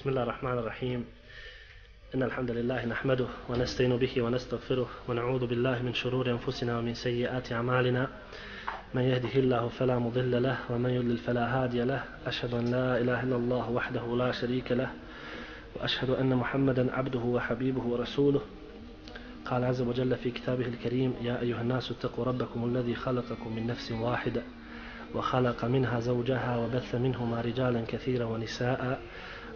بسم الله الرحمن الرحيم. إن الحمد لله نحمده ونستعين به ونستغفره ونعوذ بالله من شرور أنفسنا ومن سيئات أعمالنا. من يهده الله فلا مضل له ومن يضلل فلا هادي له. أشهد أن لا إله إلا الله وحده لا شريك له. وأشهد أن محمدا عبده وحبيبه ورسوله. قال عز وجل في كتابه الكريم يا أيها الناس اتقوا ربكم الذي خلقكم من نفس واحدة وخلق منها زوجها وبث منهما رجالا كثيرا ونساء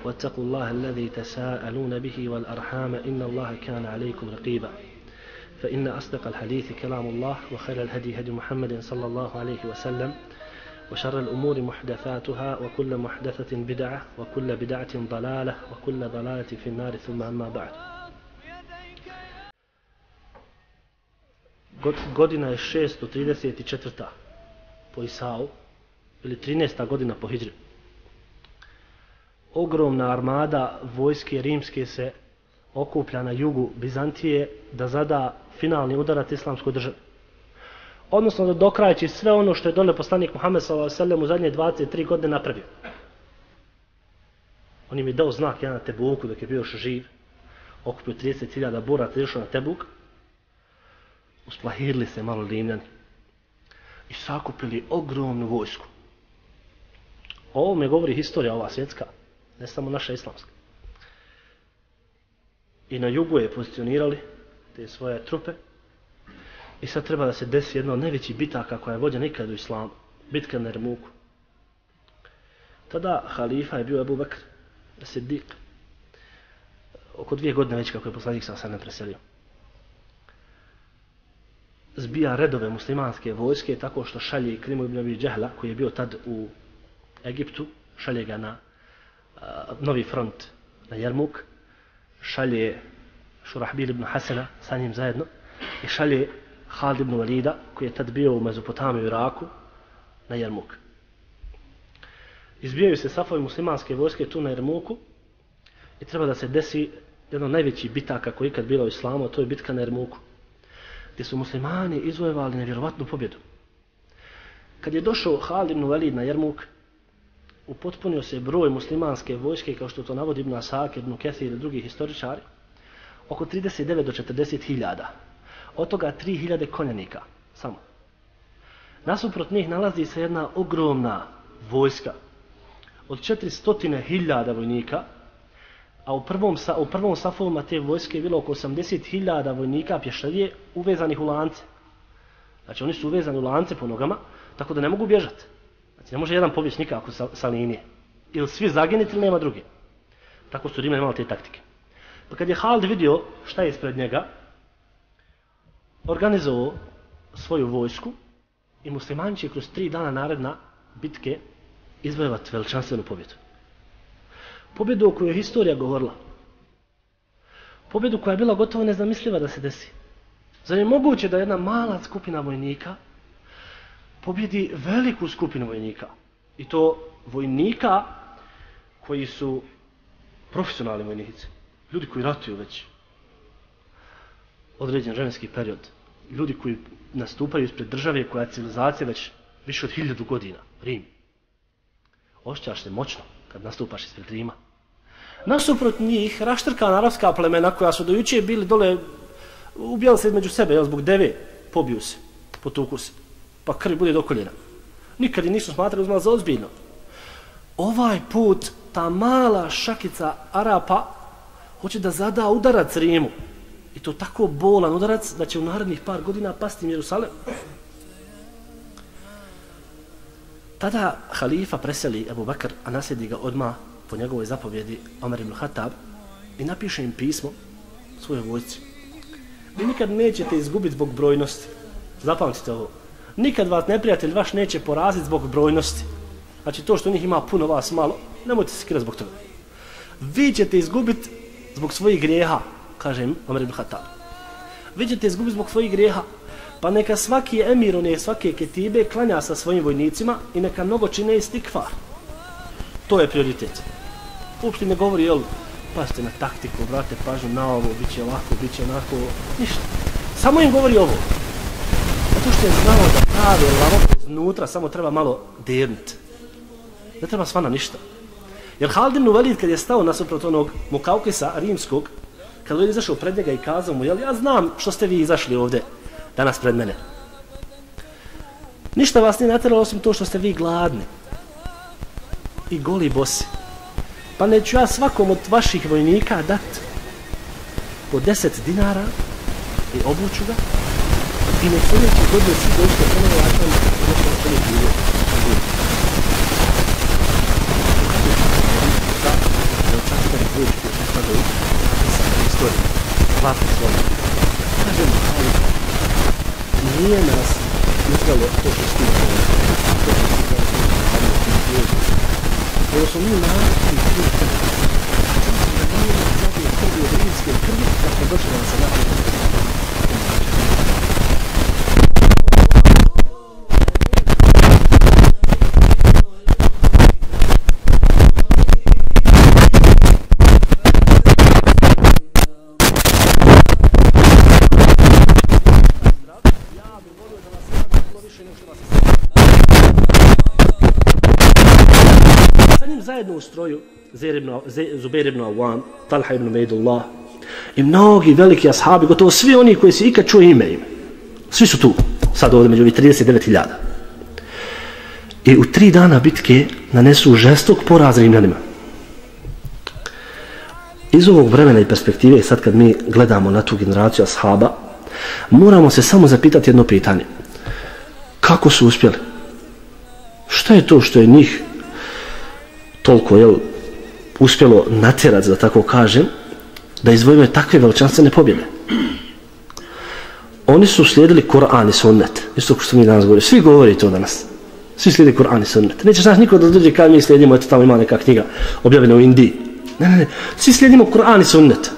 واتقوا الله الذي تساءلون به والأرحام إن الله كان عليكم رقيبا فإن أصدق الحديث كلام الله وخير الهدي هدي محمد صلى الله عليه وسلم وشر الأمور محدثاتها وكل محدثة بدعة وكل بدعة ضلالة وكل ضلالة في النار ثم أما بعد godina je 634. po Isau ili 13. godina po Hidri. Ogromna armada vojske rimske se okuplja na jugu Bizantije da zada finalni udarac islamskoj državi. Odnosno da dokrajeći sve ono što je dole poslanik Muhammed s.a.v. u zadnje 23 godine napravio. On im je dao znak ja na Tebuku dok je bio još živ. Okupio 30.000 boraca išao na Tebuk. Usplahirili se malo limljani i sakupili ogromnu vojsku. O me govori historija ova svjetska, ne samo naša islamska. I na jugu je pozicionirali te svoje trupe i sad treba da se desi jedna od najvećih bitaka koja je vođena ikad u islamu, bitka na Ermuku. Tada halifa je bio Ebu Bekr, Siddiq, oko dvije godine već kako je poslanik sa sredem preselio zbija redove muslimanske vojske tako što šalje Krimu ibn Abi Džehla koji je bio tad u Egiptu, šalje ga na novi front na Jermuk, šalje Šurahbil ibn Hasena sa njim zajedno i šalje Halid ibn Walida koji je tad bio u Mezopotamiju i Iraku na Jermuk. Izbijaju se safovi muslimanske vojske tu na Jermuku i treba da se desi jedno najveći bitaka koji ikad bila u islamu, a to je bitka na Jermuku gdje su muslimani izvojevali nevjerovatnu pobjedu. Kad je došao Halid ibn Walid na Jermuk, upotpunio se broj muslimanske vojske, kao što to navodi Ibn Asak, Ibn Kethir i drugi historičari, oko 39 do 40 hiljada. Od toga 3 hiljade konjanika, samo. Nasuprot njih nalazi se jedna ogromna vojska od 400 hiljada vojnika, a u prvom, sa, u prvom safovima te vojske je bilo oko 80.000 vojnika pješadije uvezanih u lance. Znači oni su uvezani u lance po nogama, tako da ne mogu bježati. Znači ne može jedan pobjeći nikako sa, sa linije. Ili svi zaginiti ili nema druge. Tako su Rimljani imali te taktike. Pa kad je Halid vidio šta je ispred njega, organizovao svoju vojsku i muslimani će kroz tri dana naredna bitke izvojevati veličanstvenu pobjedu pobjedu o kojoj je historija govorila. Pobjedu koja je bila gotovo nezamisliva da se desi. Zar je moguće da jedna mala skupina vojnika pobjedi veliku skupinu vojnika? I to vojnika koji su profesionalni vojnici. Ljudi koji ratuju već određen vremenski period. Ljudi koji nastupaju ispred države koja je civilizacija već više od hiljadu godina. Rim. Ošćaš se moćno kad nastupaš ispred Rima. Nasuprot njih, raštrkana arapska plemena koja su dojuče bili dole, ubijali se među sebe, jel, zbog deve, pobiju se, potuku se, pa krvi bude do koljena. Nikad i nisu smatrali uzmali za ozbiljno. Ovaj put, ta mala šakica Arapa hoće da zada udarac Rimu. I to tako bolan udarac da će u narednih par godina pasti Jerusalem. Tada halifa preseli Abu Bakr, a nasljedi ga odmah po njegovoj zapovjedi Omer ibn Khattab i napiše im pismo svoje vojci. Vi nikad nećete izgubiti zbog brojnosti. Zapamtite ovo. Nikad vas neprijatelj vaš neće poraziti zbog brojnosti. Znači to što njih ima puno vas malo, nemojte se kirati zbog toga. Vi ćete izgubiti zbog svojih grijeha, kaže Amr Omer ibn Khattab. Vi ćete izgubiti zbog svojih grijeha, pa neka svaki emir, one svake ketibe klanja sa svojim vojnicima i neka mnogo čine istikvar. To je prioritet uopšte ne govori, jel, pazite na taktiku, vrate pažnju na ovo, bit će ovako, bit će onako, ništa. Samo im govori ovo. Zato je znao da pravi lavo iznutra samo treba malo dernit. Ne treba svana ništa. Jer Halid ibn Walid kad je stao nasuprot onog Mukaukisa rimskog, kad je izašao pred njega i kazao mu, jel ja znam što ste vi izašli ovde danas pred mene. Ništa vas nije natjeralo osim to što ste vi gladni i goli bosi. Pa neću ja svakom od vaših vojnika dat po deset dinara i obuću ga i ne sljedeći godine svi doći da ponovo vraćam ono što što ne bilo. Kažem, ali nije nas izgalo to što s to što smo mi naći krvi. Da nije nas zadnje krvi od rimske krvi, da smo došli se naći. Stroju Zer ibn, Zubair ibn Awam, Talha ibn Mejdullah i mnogi veliki ashabi, gotovo svi oni koji se ikad čuje ime ime. Svi su tu, sad ovdje među ovih 39.000. I u tri dana bitke nanesu žestok poraz Rimljanima. Iz ovog vremena i perspektive, sad kad mi gledamo na tu generaciju ashaba, moramo se samo zapitati jedno pitanje. Kako su uspjeli? Šta je to što je njih toliko je uspjelo natjerati, da tako kažem, da izvojime takve veličanstvene pobjede. Oni su slijedili Koran i sunnet. Isto što mi danas govorimo. Svi govori to danas. Svi slijedi Koran i sunnet. Neće znaš niko da dođe kada mi slijedimo, eto tamo ima neka knjiga objavljena u Indiji. Ne, ne, ne. Svi slijedimo Koran i sunnet.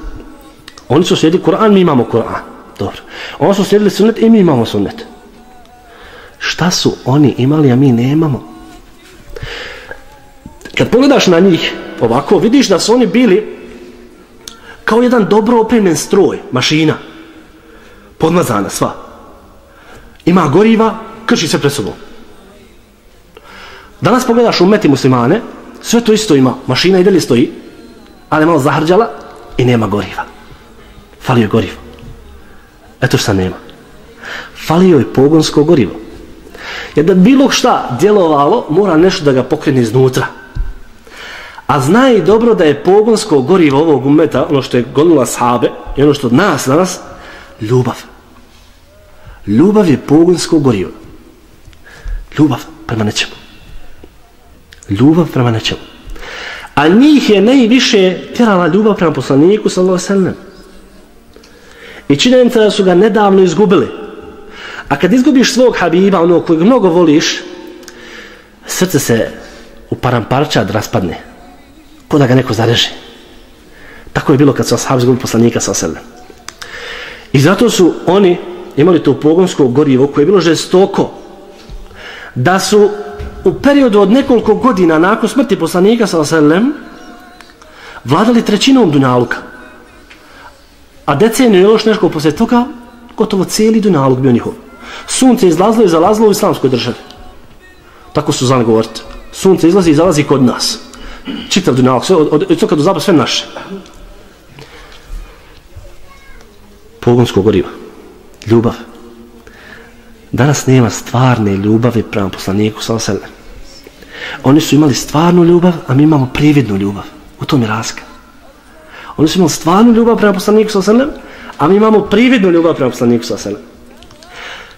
Oni su slijedili Koran, mi imamo Koran. Dobro. Oni su slijedili sunnet i mi imamo sunnet. Šta su oni imali, a mi nemamo? Kad pogledaš na njih ovako, vidiš da su oni bili kao jedan dobro opremljen stroj, mašina, podmazana sva. Ima goriva, krši se pred sobom. Danas pogledaš u meti muslimane, sve to isto ima, mašina i dalje stoji, ali malo zahrđala i nema goriva. Falio je gorivo. Eto šta nema. Falio je pogonsko gorivo. Jer da bilo šta djelovalo, mora nešto da ga pokrene iznutra. A zna i dobro da je pogonsko gorivo ovog umeta, ono što je gonila sahabe, i ono što od nas danas, ljubav. Ljubav je pogonsko gorivo. Ljubav prema nečemu. Ljubav prema nečemu. A njih je najviše tjerala ljubav prema poslaniku, sallahu sallam. I činjenica da su ga nedavno izgubili. A kad izgubiš svog habiba, onog kojeg mnogo voliš, srce se u paramparčad raspadne ko da ga neko zareže. Tako je bilo kad su ashabi zgubili poslanika sa sebe. I zato su oni imali to pogonsko gorivo koje je bilo žestoko da su u periodu od nekoliko godina nakon smrti poslanika sa selem vladali trećinom Dunjaluka. A deceniju je još nešto poslije toga gotovo cijeli Dunjaluk bio njihov. Sunce izlazilo i zalazilo u islamskoj državi. Tako su znali govoriti. Sunce izlazi i zalazi kod nas čitav dunjalog, sve od, od istoka do zapada, sve naše. Pogonsko gorivo. Ljubav. Danas nema stvarne ljubavi prema poslaniku sa osele. Oni su imali stvarnu ljubav, a mi imamo prividnu ljubav. U tom je razlika. Oni su imali stvarnu ljubav prema poslaniku sa osele, a mi imamo prividnu ljubav prema poslaniku sa osele.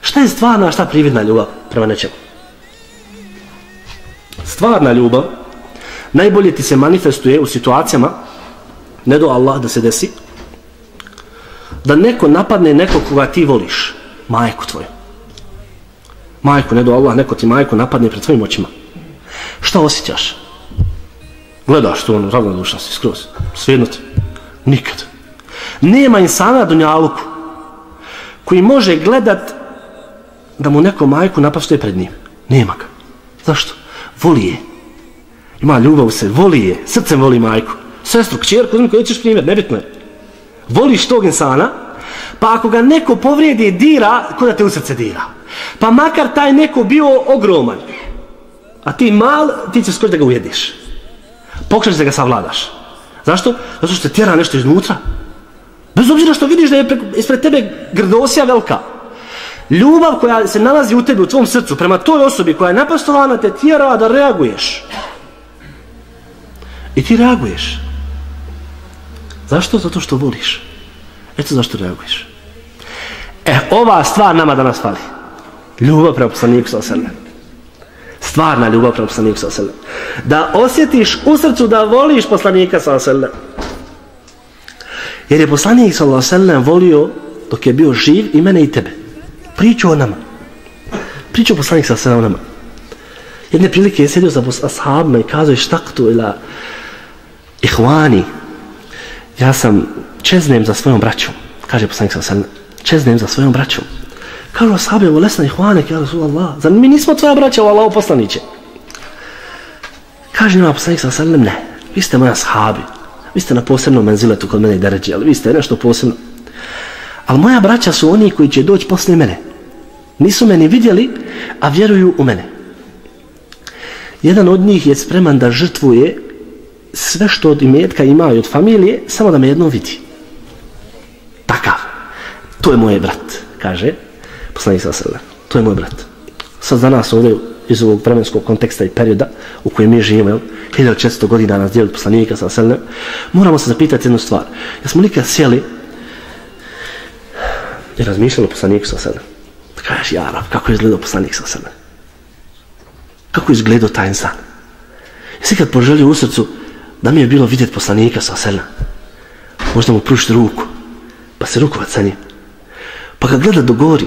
Šta je stvarna, a šta prividna ljubav prema nečemu? Stvarna ljubav najbolje ti se manifestuje u situacijama ne do Allah da se desi da neko napadne nekog koga ti voliš majku tvoju. Majku, ne do Allah neko ti majku napadne pred tvojim očima. Šta osjećaš? Gledaš to ono ravnodušno si skroz. Svejedno ti. Nikad. Nema insana dunjaluku koji može gledat da mu neko majku napastuje pred njim. Nema ga. Zašto? voli je ima ljubav se, voli je, srcem voli majku, sestru, kćerku, uzmi koji ćeš primjer, nebitno je. Voliš tog insana, pa ako ga neko povrijedi, dira, ko da te u srce dira. Pa makar taj neko bio ogroman, a ti mal, ti ćeš skoći da ga ujediš. Pokušaj da ga savladaš. Zašto? Zato što te tjera nešto iznutra. Bez obzira što vidiš da je ispred tebe grdosija velika. Ljubav koja se nalazi u tebi, u tvom srcu, prema toj osobi koja je napastovana, te tjera da reaguješ. I ti reaguješ. Zašto? Zato što voliš. Eto zašto reaguješ. E, ova stvar nama danas fali. Ljubav prema poslaniku sa osrme. Stvarna ljubav prema poslaniku sa osrme. Da osjetiš u srcu da voliš poslanika sa osrme. Jer je poslanik sa osrme volio dok je bio živ i mene i tebe. Priču o nama. Priču o poslanik sa osrme o nama. Jedne prilike je sjedio za ashabima i kazao je štaktu ila ihvani. Ja sam čeznem za svojom braćom. Kaže poslanik sa sallam, Čeznem za svojom braćom. Kažu ashabi, ovo lesna ihvanek, ja Rasulallah. Zar mi nismo tvoja braća, ovo Allaho poslaniće? Kaže njima poslanik sa sallam, ne. Vi ste moja ashabi. Vi ste na posebnom menziletu kod mene i deređi, ali vi ste nešto posebno. Ali moja braća su oni koji će doći poslije mene. Nisu meni vidjeli, a vjeruju u mene. Jedan od njih je spreman da žrtvuje sve što od imetka ima i od familije, samo da me jednom vidi. Takav. To je moj brat, kaže poslanik sa srle. To je moj brat. Sad za nas ovdje iz ovog vremenskog konteksta i perioda u kojem mi živimo, 1400 godina nas dijeli poslanika sa srle, moramo se zapitati jednu stvar. Jesmo nikad sjeli i razmišljali o poslaniku sa srle? Da kažeš, ja, kako je izgledao poslanik sa srle? Kako je izgledao taj insan? Jesi kad poželio u srcu da mi je bilo vidjeti poslanika sa sela Možda mu prušiti ruku, pa se rukovat sa njim. Pa kad gleda do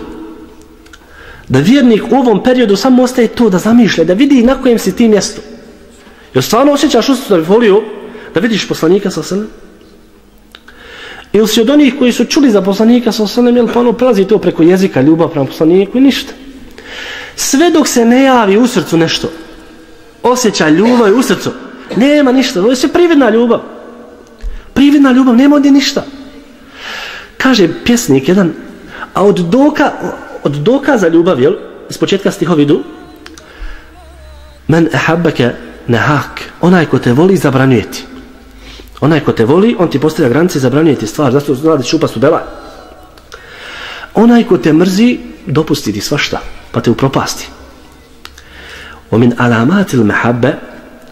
da vjernik u ovom periodu samo ostaje to da zamišlja, da vidi na kojem si ti mjestu. Jer stvarno osjećaš u da bi volio da vidiš poslanika sa sela Ili si od onih koji su čuli za poslanika sa sela jel pa ono prelazi to preko jezika, ljubav prema poslaniku i ništa. Sve dok se ne javi u srcu nešto, osjećaj ljubav u srcu, nema ništa, ovo je sve prividna ljubav. Prividna ljubav, nema ovdje ništa. Kaže pjesnik jedan, a od doka, od dokaza ljubav, jel, iz početka stihovi idu, men ehabbeke nehak, onaj ko te voli, zabranjuje ti. Onaj ko te voli, on ti postavlja granice i zabranjuje ti stvar, zato zna da ću upast u. Onaj ko te mrzi, dopusti ti svašta, pa te upropasti. Omin min alamatil mehabbe,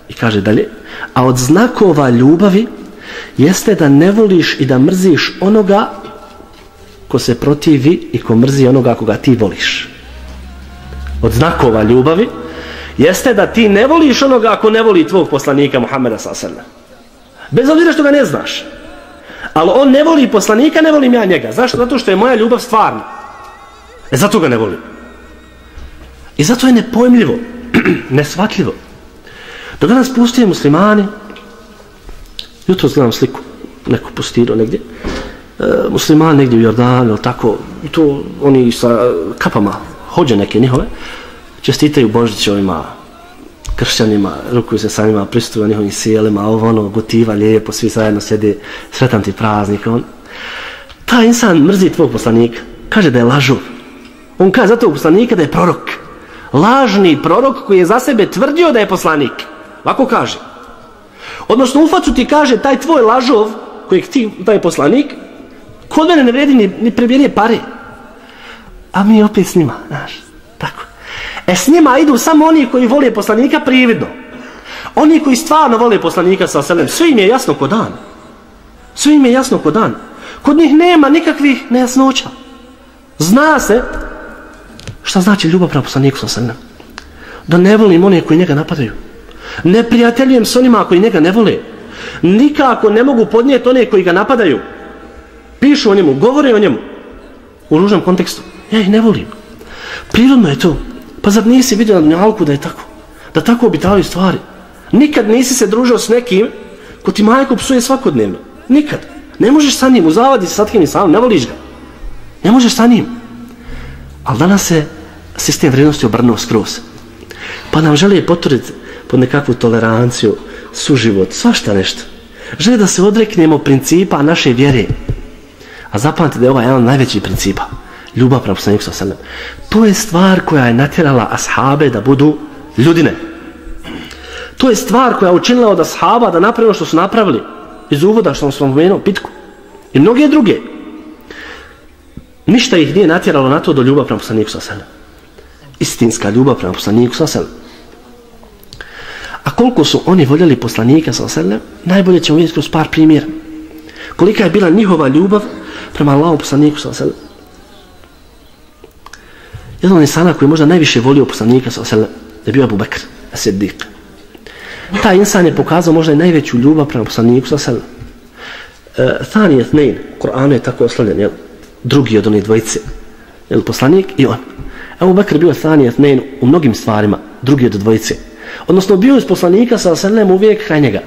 i kaže dalje, a od znakova ljubavi, jeste da ne voliš i da mrziš onoga ko se protivi i ko mrzi onoga koga ti voliš. Od znakova ljubavi jeste da ti ne voliš onoga ako ne voli tvog poslanika Muhammeda s.a.v. Bez obzira što ga ne znaš. Ali on ne voli poslanika, ne volim ja njega. Zašto? Zato što je moja ljubav stvarna. E zato ga ne volim. I zato je nepojmljivo, nesvatljivo. Da danas pustije muslimani, jutro gledam sliku, neko postirao negdje, E, musliman negdje u Jordanu, tako, to oni sa kapama, hođe neke njihove, čestitaju Božić ovima kršćanima, rukuju se sa njima, pristuju njihovim sjelima, ovo ono, gotiva, lijepo, svi zajedno sjede, sretan ti praznik, on. Ta insan mrzi tvog poslanika, kaže da je lažu. On kaže za tog poslanika da je prorok. Lažni prorok koji je za sebe tvrdio da je poslanik. Lako kaže. Odnosno u facu ti kaže taj tvoj lažov, kojeg ti, taj poslanik, kod mene ne vredi ni, ni prebjerije pare. A mi opet s njima, znaš, tako. E s njima idu samo oni koji vole poslanika prividno. Oni koji stvarno vole poslanika sa selem, sve im je jasno ko dan. Sve im je jasno ko dan. Kod njih nema nikakvih nejasnoća. Zna se šta znači ljubav prema poslaniku sa selem. Da ne volim one koji njega napadaju. Ne prijateljujem s onima koji njega ne vole. Nikako ne mogu podnijeti one koji ga napadaju pišu o njemu, govore o njemu u ružnom kontekstu. Ja ih ne volim. Prirodno je to. Pa zar nisi vidio na dnjalku da je tako? Da tako obitavaju stvari. Nikad nisi se družio s nekim ko ti majko psuje svakodnevno. Nikad. Ne možeš sa njim, uzavadi zavadi sa tkim i sam, ne voliš ga. Ne možeš sa njim. Ali danas se sistem vrednosti obrnuo skroz. Pa nam žele potvrditi pod nekakvu toleranciju, suživot, svašta nešto. Žele da se odreknemo principa naše vjere. A zapamtite da je ovaj jedan najveći principa. Ljubav prema poslaniku sa sallam. To je stvar koja je natjerala ashabe da budu ljudine. To je stvar koja je učinila od ashaba da napravimo ono što su napravili iz uvoda što sam spomenuo, pitku. I mnoge druge. Ništa ih nije natjeralo na to do ljubav prema poslaniku sa sebe. Istinska ljubav prema poslaniku sa sebe. A koliko su oni voljeli poslanika sa sebe, najbolje ćemo vidjeti kroz par primjera. Kolika je bila njihova ljubav prema Allahom poslaniku sa sebe. Jedan od insana koji je možda najviše volio poslanika sa sebe je bio Abu Bakr, As-Siddiq. Taj insan je pokazao možda i najveću ljubav prema poslaniku sa sebe. E, Thani je Thnein, Koranu je tako oslovljen, jel? drugi od onih dvojice, jel? poslanik i on. Abu Bakr bio Thani je Thnein u mnogim stvarima, drugi od dvojice. Odnosno bio je poslanika sa Selem uvijek kraj njega.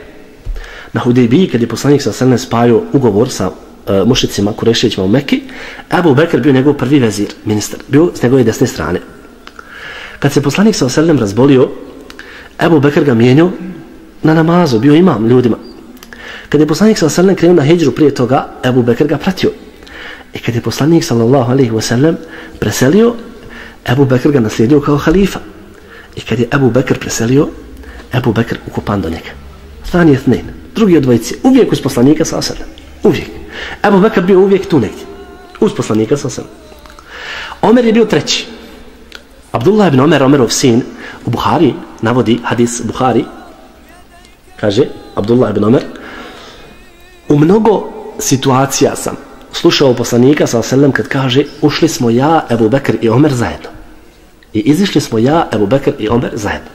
Na Hudejbiji, kad je poslanik sa Selem spajao ugovor sa uh, mušicima, Kurešićima u Mekki, Abu Bekr bio njegov prvi vezir, ministar, bio s njegove desne strane. Kad se poslanik sa Selem razbolio, Abu Bekr ga mijenio na namazu, bio imam ljudima. Kad je poslanik sa Selem krenuo na hijđru prije toga, Abu Bekr ga pratio. I kad je poslanik sallallahu alaihi wasallam preselio, Abu Bekr ga naslijedio kao halifa. I kad je Abu Bakr preselio, Abu Bakr ukupan do njega. Stani je thnin, drugi od dvojice, uvijek uz poslanika sa sebe. Uvijek. Abu Bakr bio uvijek tu negdje. Uz poslanika sa sebe. Omer je bio treći. Abdullah ibn Omer, Omerov sin, u Buhari navodi hadis Buhari, kaže Abdullah ibn Omer, u mnogo situacija sam slušao poslanika sa selem kad kaže ušli smo ja, Ebu Bekr i Omer zajedno. I izišli smo ja, Ebu Bekr i Omer zajedno.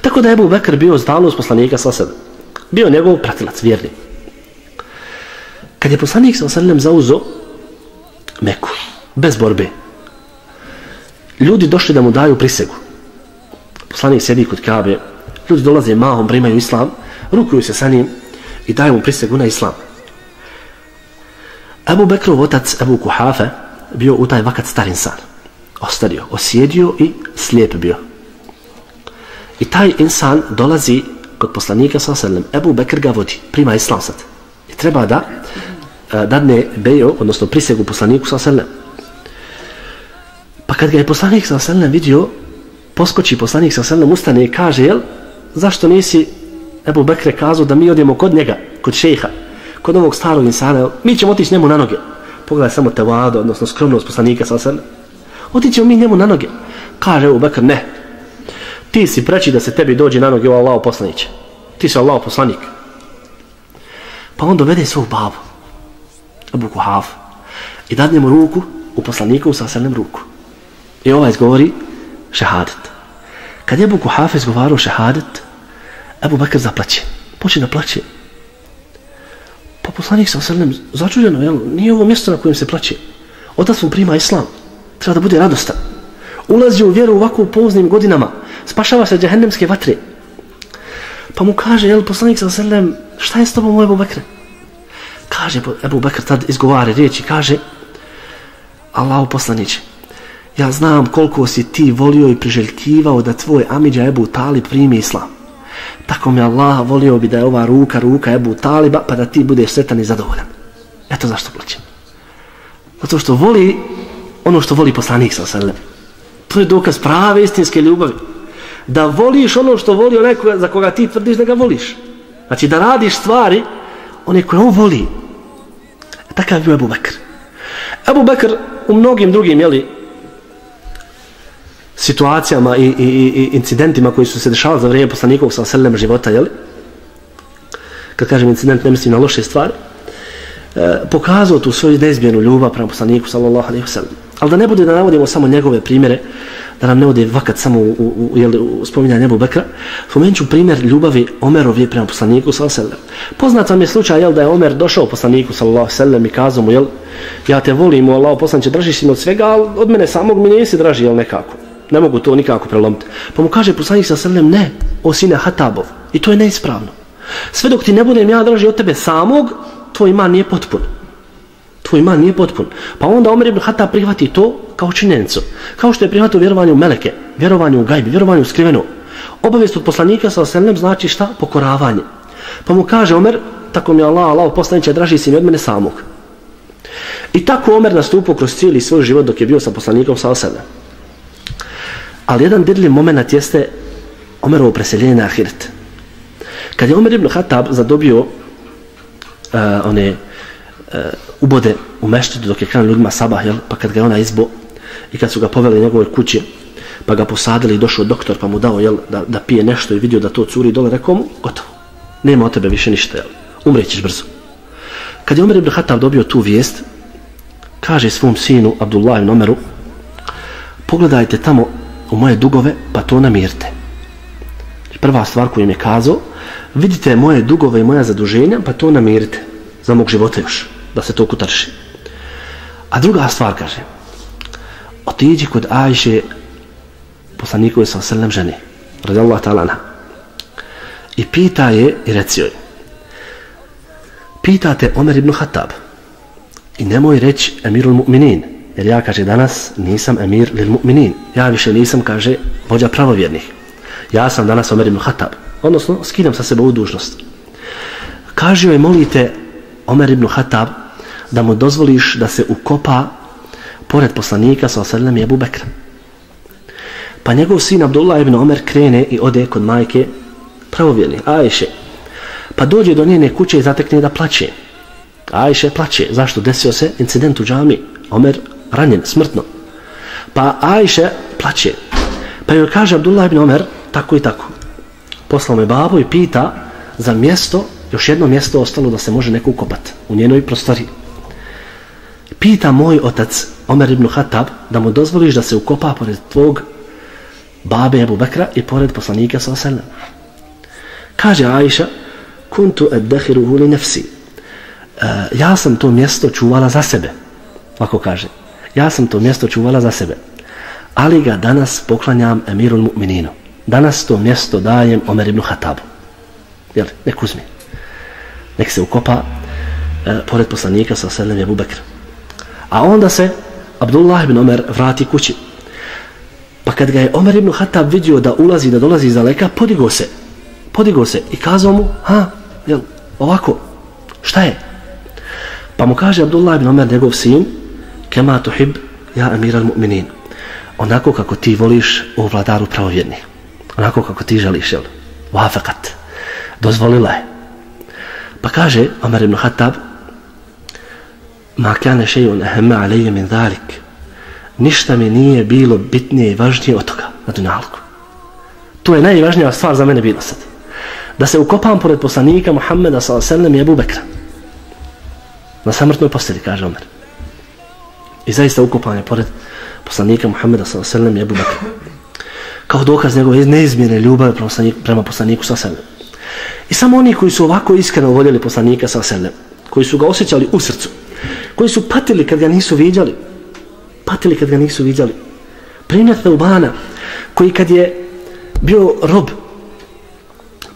Tako da je Ebu Bekr bio stalno uz poslanika sa sebe. Bio njegov pratilac, vjerni. Kad je poslanik sa selem zauzo Meku, bez borbe, ljudi došli da mu daju prisegu. Poslanik sjedi kod Kabe, ljudi dolaze mahom, primaju islam, rukuju se sa njim i daju mu prisegu na islam. Abu Bekrov otac, Abu Kuhafe, bio u taj vakat star insan. Ostario, osjedio i slijep bio. I taj insan dolazi kod poslanika sa sallam, Abu Bekr ga vodi, prima islam sad. I treba da e, dadne bejo, odnosno prisegu poslaniku sa sallam. Pa kad ga je poslanik sa sallam vidio, poskoči poslanik sa sallam, ustane i kaže, jel, zašto nisi Ebu Bekre kazao da mi odemo kod njega, kod šeha, kod ovog starog insana, mi ćemo otići njemu na noge. Pogledaj samo te vado, odnosno skromnost poslanika sa sallam. Otićemo mi njemu na noge. Kaže Ebu Bekr, ne. Ti si preći da se tebi dođe na noge u Allaho poslaniće. Ti si Allaho poslanik. Pa on dovede svog babu, Ebu Kuhaf, i dadne mu ruku u poslaniku sa selem ruku. I ovaj izgovori šehadet. Kad je Ebu Kuhaf izgovarao šehadet, Ebu Bekr zaplaće. Počne da plaće. Pa poslanik sa selem začuđeno, jel? Nije ovo mjesto na kojem se plaće. Otac mu prima islam. Treba da bude radostan. Ulazi u vjeru ovako u poznim godinama. Spašava se džahennemske vatre. Pa mu kaže, jel, poslanik sa selem, šta je s tobom Ebu Bekre? Kaže, Ebu Bekr tad izgovare riječi, kaže, Allahu poslaniće, ja znam koliko si ti volio i priželjkivao da tvoj Amidža Ebu Talib primi islam. Tako mi Allah volio bi da je ova ruka, ruka Ebu Taliba, pa da ti budeš sretan i zadovoljan. Eto zašto plaćem. Zato što voli ono što voli poslanik sa selem. To je dokaz prave istinske ljubavi. Da voliš ono što voli onaj za koga ti tvrdiš da ga voliš. Znači da radiš stvari one koje on voli. E, takav je bio Ebu Bekr. Ebu Bekr u mnogim drugim, jeli, situacijama i, i, i incidentima koji su se dešavali za vrijeme poslanikovog sa selem života, jeli? Kad kažem incident, ne mislim na loše stvari. E, pokazao tu svoju neizmjenu ljubav prema poslaniku, sallallahu alaihi wa sallam. Ali da ne bude da navodimo samo njegove primjere, da nam ne ode vakat samo u, u, u, jeli, u spominjanje Ebu Bekra, spomenut ću primjer ljubavi Omerovje prema poslaniku, sallallahu sallam. Poznat vam je slučaj, jel, da je Omer došao poslaniku, sallallahu sallam, i kazao mu, jel, ja te volim, u Allah, poslanče, držiš si od svega, ali od mene samog mi nisi draži, jel, nekako ne mogu to nikako prelomiti. Pa mu kaže poslanik sallallahu sallam, ne, o sine Hatabov. I to je neispravno. Sve dok ti ne budem ja draži od tebe samog, tvoj iman nije potpun. Tvoj iman nije potpun. Pa onda Omer ibn Hatab prihvati to kao činjenicu. Kao što je prihvatio vjerovanje u meleke, vjerovanje u gajbi, vjerovanje u skrivenu. Obavijest od poslanika sa srlem znači šta? Pokoravanje. Pa mu kaže Omer, tako mi je Allah, Allah poslaniće draži si mi od mene samog. I tako Omer nastupio kroz cijeli svoj život dok je bio sa poslanikom sa srlem. Ali jedan dirljiv moment jeste Omerovo preseljenje na Ahiret. Kad je Omer ibn Khattab zadobio uh, one uh, ubode u meštetu dok je krenuo ljudima sabah, jel? pa kad ga ona izbo i kad su ga poveli njegove kuće, pa ga posadili i došao doktor pa mu dao jel, da, da pije nešto i vidio da to curi dole, rekao mu, gotovo, nema od tebe više ništa, jel? umrećeš brzo. Kad je Omer ibn Khattab dobio tu vijest, kaže svom sinu Abdullah ibn Omeru, pogledajte tamo u moje dugove, pa to namirte. Prva stvar koju im je kazao, vidite moje dugove i moja zaduženja, pa to namirite za mog života još, da se to kutarši. A druga stvar kaže, otiđi kod Ajše, poslanikove sa oselem žene, radijallahu ta'ala i pita je i reci joj, pitate Omer ibn Khattab, i nemoj reći emirul mu'minin, jer ja, kaže, danas nisam emir lil mu'minin, ja više nisam, kaže, vođa pravovjernih, ja sam danas Omer ibn Khattab, odnosno, skidam sa sebe ovu dužnost. Kaže joj, molite Omer ibn Khattab, da mu dozvoliš da se ukopa pored poslanika sa osallam je Ebu Bekra. Pa njegov sin Abdullah ibn Omer krene i ode kod majke pravovjerni, Ajše. Pa dođe do njene kuće i zatekne da plaće. Ajše plaće. Zašto? Desio se incident u džami. Omer ranjen, smrtno. Pa Ajše plaće. Pa joj kaže Abdullah ibn Omer, tako i tako. Poslao me babu i pita za mjesto, još jedno mjesto ostalo da se može neko ukopat u njenoj prostoriji. Pita moj otac, Omer ibn Khattab, da mu dozvoliš da se ukopa pored tvog babe Ebu Bekra i pored poslanika sa oselem. Kaže Aisha, kuntu eddehiruhu li nefsi. E, ja sam to mjesto čuvala za sebe. Ovako kaže. Ja sam to mjesto čuvala za sebe. Ali ga danas poklanjam emirul mu'mininu. Danas to mjesto dajem Omer ibn Khattabu. Jel, nek uzmi. Nek se ukopa e, pored poslanika sa oselem Ebu Bekra. A onda se Abdullah ibn Omer vrati kući. Pa kad ga je Omer ibn Khattab vidio da ulazi, da dolazi iz daleka, podigo se. Podigo se i kazao mu, ha, jel, ovako, šta je? Pa mu kaže Abdullah ibn Omer, njegov sin, kema tuhib, ja emir al mu'minin. Onako kako ti voliš u vladaru pravovjerni. Onako kako ti želiš, jel? Vafakat. Dozvolila je. Pa kaže Omer ibn Khattab, ma kane šejun nehemme alejje min dalik. Ništa mi nije bilo bitnije i važnije od toga na dunjalku. To je najvažnija stvar za mene bilo sad. Da se ukopam pored poslanika Muhammeda s.a.v. i Ebu Bekra. Na samrtnoj posteli, kaže Omer. I zaista ukopan je pored poslanika Muhammeda s.a.v. i Ebu Bekra. Kao dokaz njegove neizmjene ljubave prema poslaniku, prema poslaniku s.a.v. I samo oni koji su ovako iskreno voljeli poslanika s.a.v. Koji su ga osjećali u srcu koji su patili kad ga nisu viđali. Patili kad ga nisu viđali. Primjer Teubana koji kad je bio rob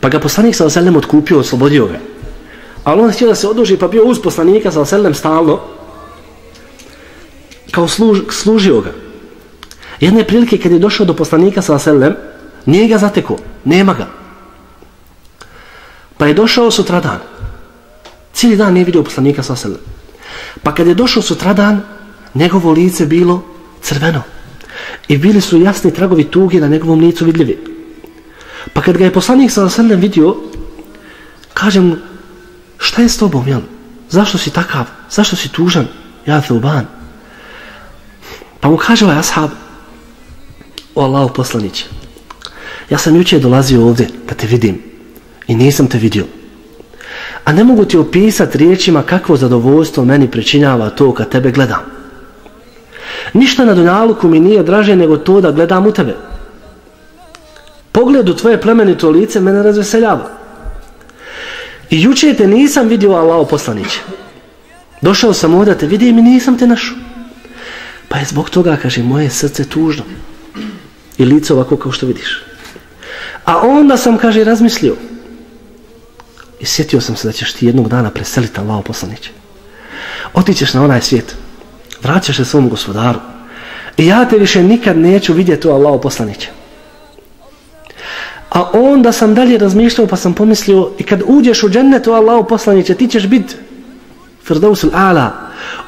pa ga poslanik sa oselem otkupio oslobodio ga. Ali on htio da se oduži pa bio uz poslanika sa oselem stalno kao služ, služio ga. Jedne prilike kad je došao do poslanika sa oselem nije ga zateko, nema ga. Pa je došao sutradan. Cijeli dan nije vidio poslanika sa oselem Pa kad je došao sutradan, njegovo lice bilo crveno. I bili su jasni tragovi tuge na njegovom licu vidljivi. Pa kad ga je poslanik sa sredem vidio, kaže mu, šta je s tobom, jel? Zašto si takav? Zašto si tužan? Ja te uban. Pa mu kaže ovaj ashab, o Allaho poslaniće, ja sam juče dolazio ovdje da te vidim i nisam te vidio. A ne mogu ti opisati riječima kakvo zadovoljstvo meni pričinjava to kad tebe gledam. Ništa na dunjaluku mi nije draže nego to da gledam u tebe. Pogled u tvoje plemenito lice mene razveseljava. I juče te nisam vidio Allaho poslaniće. Došao sam ovdje te vidim i nisam te našao. Pa je zbog toga, kaže, moje srce tužno. I lice ovako kao što vidiš. A onda sam, kaže, razmislio. I sjetio sam se da ćeš ti jednog dana preseliti Allah poslaniće. Otićeš na onaj svijet. Vraćaš se svom gospodaru. I ja te više nikad neću vidjeti u Allah poslaniće. A onda sam dalje razmišljao pa sam pomislio i kad uđeš u džennetu Allah poslaniće ti ćeš biti Firdausul Ala.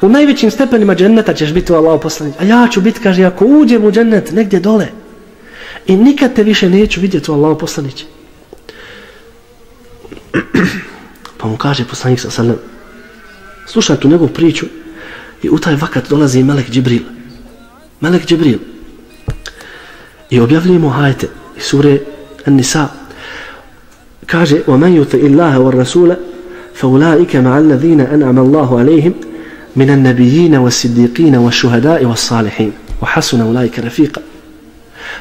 U najvećim stepenima dženneta ćeš biti u Allah poslaniće. A ja ću biti, kaže, ako uđem u džennet negdje dole i nikad te više neću vidjeti u Allah poslaniće Pa mu kaže poslanik sa sallam, slušaj tu njegovu priču i u taj vakat dolazi Melek Džibril. Melek Džibril. I objavljuje mu hajte iz sure An-Nisa. Kaže, وَمَنْ يُتَ إِلَّهَ وَالرَّسُولَ فَأُولَٰئِكَ مَعَ الَّذِينَ أَنْعَمَ اللَّهُ عَلَيْهِمْ مِنَ النَّبِيِّينَ وَالصِّدِّيقِينَ وَالشُّهَدَاءِ وَالصَّالِحِينَ وَحَسُنَ أُولَٰئِكَ رَفِيقًا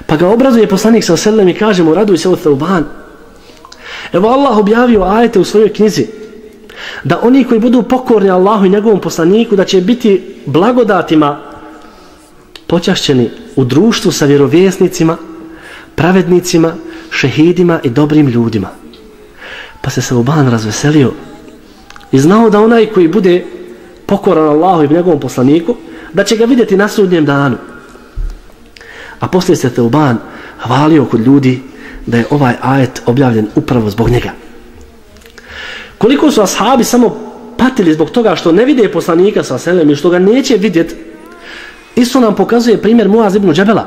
Pa ga obrazuje poslanik sa selem i kaže mu raduj se od Thauban. Evo Allah objavio ajete u svojoj knjizi da oni koji budu pokorni Allahu i njegovom poslaniku da će biti blagodatima počašćeni u društvu sa vjerovjesnicima, pravednicima, šehidima i dobrim ljudima. Pa se Sauban razveselio i znao da onaj koji bude pokoran Allahu i njegovom poslaniku da će ga vidjeti na sudnjem danu. A poslije se Teuban hvalio kod ljudi da je ovaj ajet objavljen upravo zbog njega. Koliko su ashabi samo patili zbog toga što ne vide poslanika sa selem i što ga neće vidjet, isto nam pokazuje primjer Muaz ibn Džebela.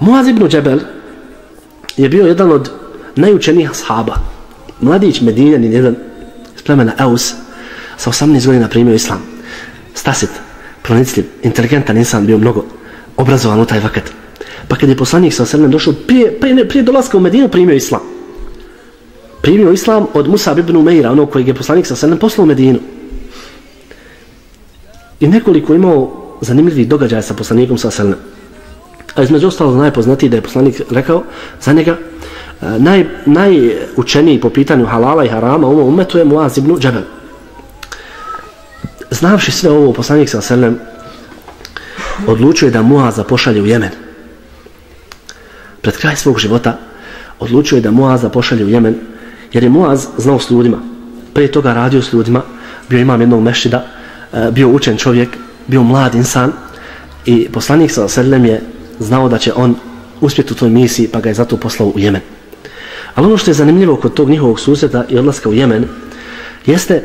Muaz ibn Džebel je bio jedan od najučenijih ashaba. Mladić Medinjanin, jedan iz plemena Eus, sa 18 godina primio islam. Stasit, pronicljiv, inteligentan insan, bio mnogo obrazovan u taj vakat. Pa kad je poslanik sa srednjem došao, prije, prije, prije dolaska u Medinu primio islam. Primio islam od Musa ibn Umeira, onog kojeg je poslanik sa srednjem poslao u Medinu. I nekoliko imao zanimljivih događaja sa poslanikom sa srednjem. A između ostalo najpoznatiji da je poslanik rekao za njega, e, naj, najučeniji po pitanju halala i harama u umetu je Muaz ibn Džebel. Znavši sve ovo, poslanik sa selem odlučio je da Muaza pošalje u Jemen pred kraj svog života odlučio je da Muaza pošalje u Jemen jer je Muaz znao s ljudima prije toga radio s ljudima bio imam jednog mešida e, bio učen čovjek bio mlad insan i poslanik sa Selem je znao da će on uspjeti u toj misiji pa ga je zato poslao u Jemen ali ono što je zanimljivo kod tog njihovog susjeta i odlaska u Jemen jeste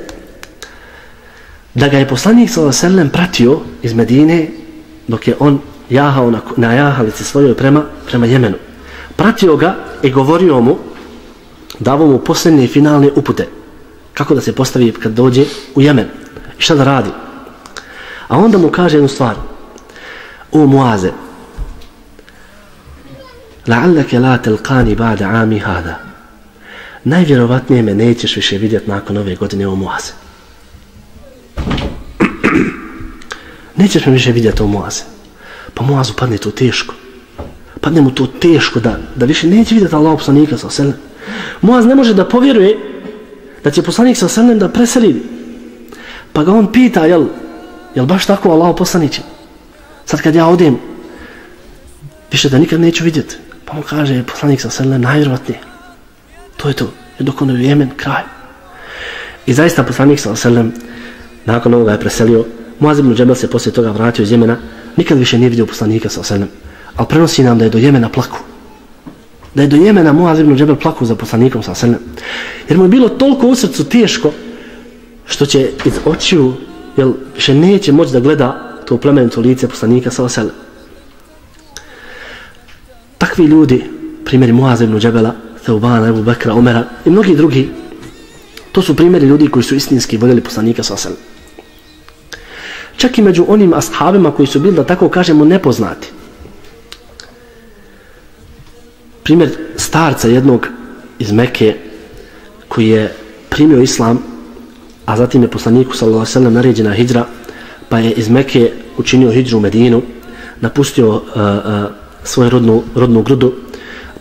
da ga je poslanik sa Selem pratio iz Medine dok je on jahao na, na jahalici svojoj prema, prema Jemenu. Pratio ga i govorio mu, davo mu posljednje finalne upute. Kako da se postavi kad dođe u Jemen. I šta da radi. A onda mu kaže jednu stvar. O Muaze, la'allake la telqani ba'da ami hada. Najvjerovatnije me nećeš više vidjeti nakon ove godine o Muaze. nećeš me više vidjeti o Muaze pa Muazu padne to teško. Padne mu to teško da, da više neće vidjeti Allah poslanika sa selem. Muaz ne može da povjeruje da će poslanik sa selem da preseli. Pa ga on pita, jel, jel baš tako Allah poslaniće? Sad kad ja odem, više da nikad neću vidjeti. Pa mu kaže, poslanik sa selem najvjerovatnije. To je to. Je dok on je Jemen, kraj. I zaista poslanik sa selem nakon ovoga je preselio. Muaz ibn Džebel se poslije toga vratio iz Jemena nikad više nije vidio poslanika sa selem. Ali prenosi nam da je do Jemena plaku. Da je do Jemena Muaz ibn Džebel plaku za poslanikom sa srnem. Jer mu je bilo toliko u srcu teško što će iz očiju, jel, više neće moći da gleda to plemenito lice poslanika sa srnem. Takvi ljudi, primjeri Muaz ibn Džebela, Teubana, Ebu Bekra, Omera i mnogi drugi, to su primjeri ljudi koji su istinski voljeli poslanika sa srnem. čak i među onim ashabima koji su bili, da tako kažemo, nepoznati. Primjer starca jednog iz Mekke koji je primio islam, a zatim je poslaniku sallallahu sallam naređena hijra, pa je iz Mekke učinio hijđu u Medinu, napustio uh, uh, svoju rodnu, rodnu grudu.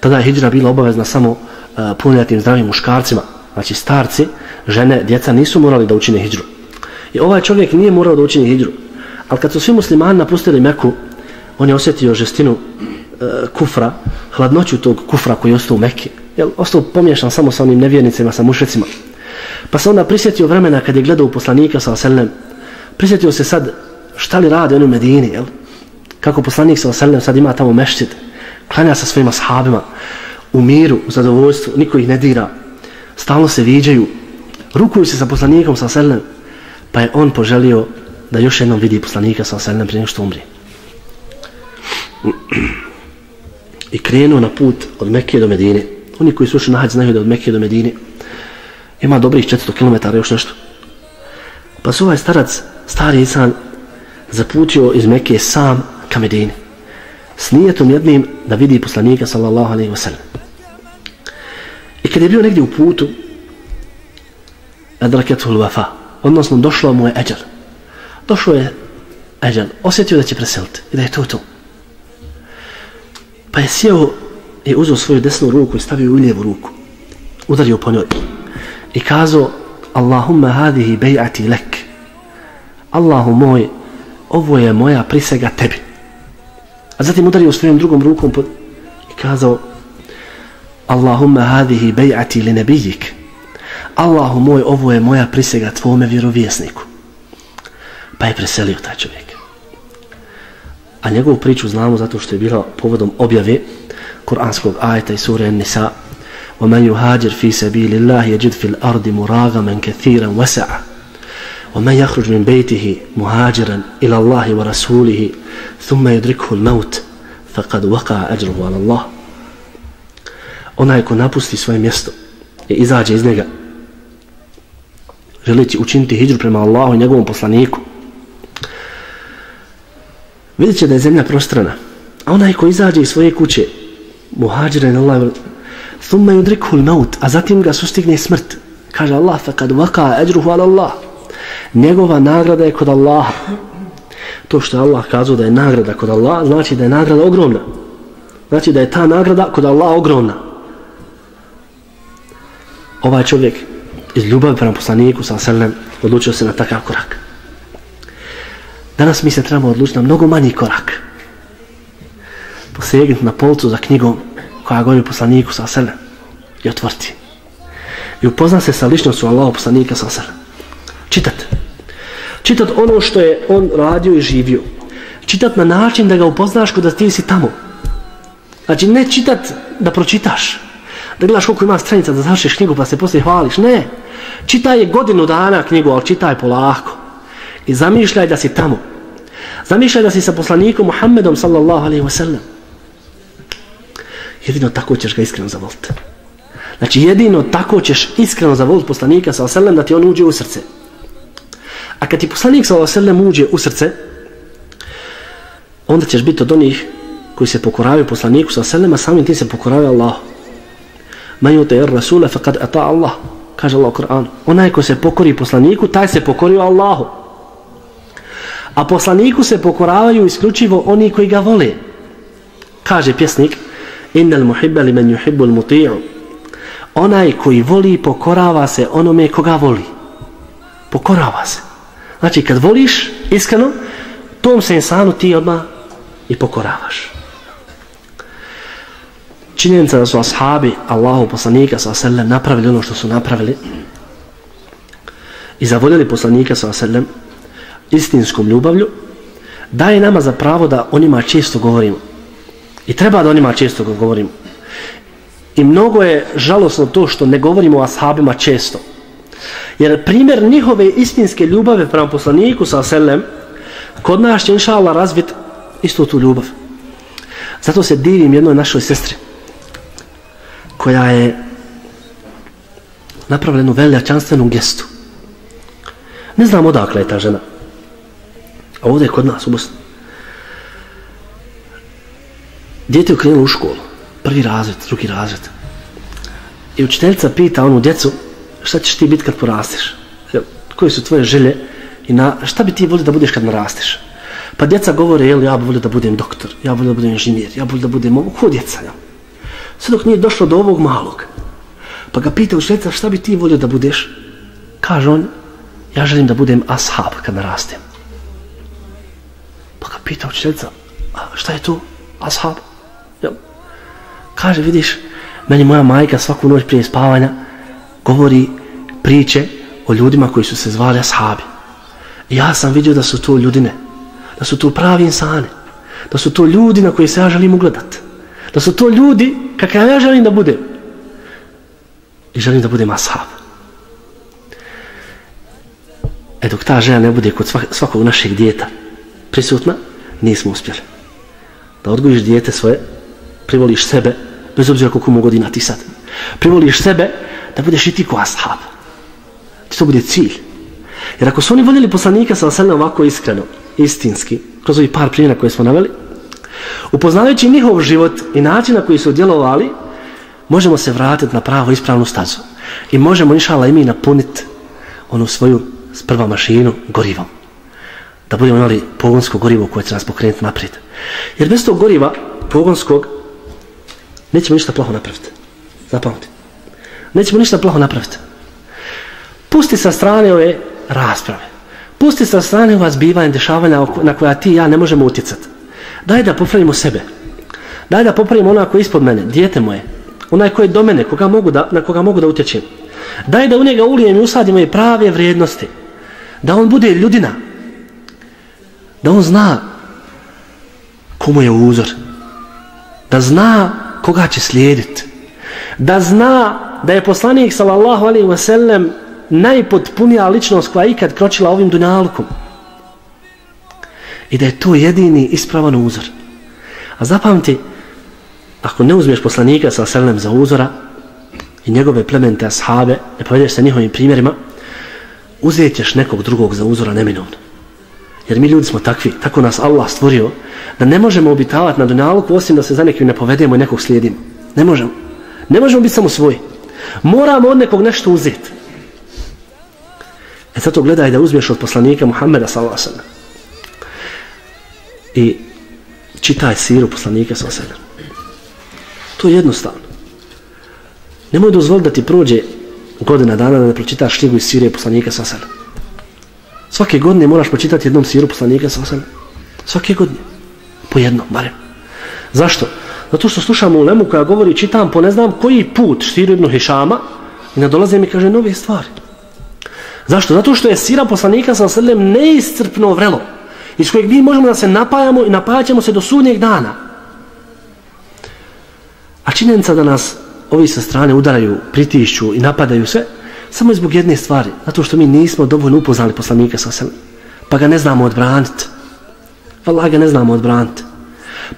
Tada je hijra bila obavezna samo uh, punjatim zdravim muškarcima, znači starci, žene, djeca nisu morali da učine hijđu. I ovaj čovjek nije morao da učini hijđu. Ali kad su svi muslimani napustili Meku, on je osjetio žestinu E, kufra, hladnoću tog kufra koji je ostao u Mekke. Jel, ostao pomješan samo sa onim nevjernicima, sa mušecima. Pa se onda prisjetio vremena kad je gledao poslanika sa Oselnem. Prisjetio se sad šta li rade oni u Medini, jel? Kako poslanik sa Oselnem sad ima tamo mešćid, klanja sa svojima sahabima, u miru, u zadovoljstvu, niko ih ne dira. Stalno se viđaju, rukuju se sa poslanikom sa Oselnem, pa je on poželio da još jednom vidi poslanika sa oselnem prije što umri. I krenuo na put od Mekke do Medine. Oni koji su ušli na hađ znaju da od Mekke do Medine Ima dobrih 400 km još nešto. Pa su ovaj starac, stari insan, zaputio iz Mekke sam ka Medini. S nijetom jednim da vidi poslanika sallallahu alaihi wa sallam. I kada je bio negdje u putu, adraketu l'vafa, odnosno došlo mu je eđar. Došlo je eđar, osjetio da će preseliti i da je to to. Pa je sjeo i uzeo svoju desnu ruku i stavio u lijevu ruku. Udario po njoj. I kazao, Allahumma hadihi bejati lek. Allahu moj, ovo je moja prisega tebi. A zatim udario svojom drugom rukom po... i kazao, Allahumma hadihi bejati li nebijik. Allahu moj, ovo je moja prisega tvome vjerovjesniku. Pa je preselio taj čovjek. A njegovu priču znamo zato što je bila povodom objave kuranskog ajeta i sure Nisa ومن يهاجر في سبيل الله يجد في الأرض مراغما كثيرا وسعا ومن يخرج من بيته مهاجرا إلى الله ورسوله ثم يدركه الموت فقد وقع أجره على الله onaj ko napusti svoje mjesto i izađe iz njega želeći učiniti hijđu prema Allahu i njegovom poslaniku vidjet će da je zemlja prostrana a onaj ko izađe iz svoje kuće muhađira in Allah thumma yudrikhu al-maut a zatim ga sustigne smrt. Kaže Allah fa kad vaka ajruhu ala Allah. Njegova nagrada je kod Allaha. To što Allah kazao da je nagrada kod Allaha znači da je nagrada ogromna. Znači da je ta nagrada kod Allaha ogromna. Ovaj čovjek iz ljubavi prema poslaniku sa selem odlučio se na takav korak danas mi se trebamo odlučiti na mnogo manji korak posegnuti na polcu za knjigom koja govori poslaniku sa sele i otvrti. I upozna se sa ličnostu Allaho poslanika sa sele. Čitat. Čitat ono što je on radio i živio. Čitat na način da ga upoznaš kod da ti si tamo. Znači ne čitat da pročitaš. Da gledaš koliko ima stranica da završiš knjigu pa se poslije hvališ. Ne. Čitaj je godinu dana knjigu, ali čitaj polako. I zamišljaj da si tamo. Zamišljaj da si sa poslanikom Muhammedom sallallahu alaihi wasallam. Jedino tako ćeš ga iskreno zavoliti. Znači jedino tako ćeš iskreno zavoliti poslanika sallallahu alaihi wasallam da ti on uđe u srce. A kad ti poslanik sallallahu alaihi wasallam uđe u srce, onda ćeš biti od onih koji se pokoravaju poslaniku sa oselem, a samim tim se pokoravaju Allah. Man yute ir rasula faqad ata Allah. Kaže Allah u Kur'anu. Onaj ko se pokori poslaniku, taj se pokorio Allahu. A poslaniku se pokoravaju isključivo oni koji ga vole. Kaže pjesnik, innal muhibba liman yuhibbu al-muti'u onaj koji voli pokorava se onome koga voli. Pokorava se. Znači kad voliš iskreno tom se insanu ti odmah i pokoravaš. Činjenica da su ashabi Allahu poslanika sa sellem napravili ono što su napravili i zavoljeli poslanika sa sellem istinskom ljubavlju daje nama za pravo da o njima često govorimo I treba da onima često govorimo. I mnogo je žalosno to što ne govorimo o ashabima često. Jer primjer njihove istinske ljubave prema poslaniku sa selem, kod nas će inša Allah razvit istu tu ljubav. Zato se divim jednoj našoj sestri, koja je napravila jednu veljačanstvenu gestu. Ne znam odakle je ta žena. A ovdje je kod nas u Bosni. Dijete je ukrenulo u školu, prvi razred, drugi razred. I učiteljica pita onu djecu, šta ćeš ti biti kad porasteš? Koje su tvoje želje i na, šta bi ti volio da budeš kad narasteš? Pa djeca govore, jel, ja bi volio da budem doktor, ja bi volio da budem inženjer, ja bi volio da budem ovo, ko djeca, jel? Sve dok nije došlo do ovog malog. Pa ga pita učiteljica, šta bi ti volio da budeš? Kaže on, ja želim da budem ashab kad narastem. Pa ga pita učiteljica, a šta je to ashab? Kaže, vidiš, meni moja majka svaku noć prije spavanja govori priče o ljudima koji su se zvali ashabi. I ja sam vidio da su to ljudine, da su to pravi insane, da su to ljudi na koje se ja želim ugledat, da su to ljudi kakav ja želim da budem. I želim da budem ashab. E dok ta žena ne bude kod svakog našeg djeta prisutna, nismo uspjeli. Da odgojiš dijete svoje, privoliš sebe, bez obzira koliko mu godina ti sad, privoliš sebe da budeš i ti ko ashab. Ti to bude cilj. Jer ako su oni voljeli poslanika sa osallam ovako iskreno, istinski, kroz ovih par primjera koje smo naveli, upoznavajući njihov život i način na koji su djelovali, možemo se vratiti na pravo ispravnu stazu. I možemo, inšala, i mi napuniti onu svoju prva mašinu gorivom. Da budemo imali pogonsko gorivo koje će nas pokrenuti naprijed. Jer bez tog goriva pogonskog nećemo ništa plaho napraviti. Zapamati. Nećemo ništa plaho napraviti. Pusti sa strane ove rasprave. Pusti sa strane ova zbivanja, dešavanja na koja ti i ja ne možemo utjecati. Daj da popravimo sebe. Daj da popravimo ona koja je ispod mene, dijete moje. Onaj koji je do mene, koga mogu da, na koga mogu da utječem. Daj da u njega ulijem i usadimo i prave vrijednosti. Da on bude ljudina. Da on zna komu je uzor. Da zna koga će slijediti. Da zna da je poslanik sallallahu alaihi wasallam najpotpunija ličnost koja je ikad kročila ovim dunjalkom. I da je to jedini ispravan uzor. A zapamti, ako ne uzmeš poslanika sa selem za uzora i njegove plemente ashabe, ne povedeš se njihovim primjerima, uzet ćeš nekog drugog za uzora neminovno. Jer mi ljudi smo takvi, tako nas Allah stvorio, da ne možemo obitavati na dunjalku osim da se za nekim ne povedemo i nekog slijedimo. Ne možemo. Ne možemo biti samo svoj. Moramo od nekog nešto uzeti. E zato gledaj da uzmeš od poslanika Muhammeda sallallahu. I čitaj siru poslanika sallallahu. To je jednostavno. Nemoj dozvoliti da ti prođe godina dana da ne pročitaš štigu iz sire poslanika sallallahu. Svake godine moraš počitati jednom siru poslanika sa osam. Svake godine. Po jednom, barem. Zašto? Zato što slušamo u Lemu koja govori čitam po ne znam koji put Štiru ibn Hišama i nadolaze mi kaže nove stvari. Zašto? Zato što je sira poslanika sa sredljem neiscrpno vrelo iz kojeg mi možemo da se napajamo i napajaćemo se do sudnjeg dana. A činjenica da nas ovi sa strane udaraju, pritišću i napadaju sve, samo je zbog jedne stvari. Zato što mi nismo dovoljno upoznali poslanika sa sebe, Pa ga ne znamo odbraniti. Allah ga ne znamo odbraniti.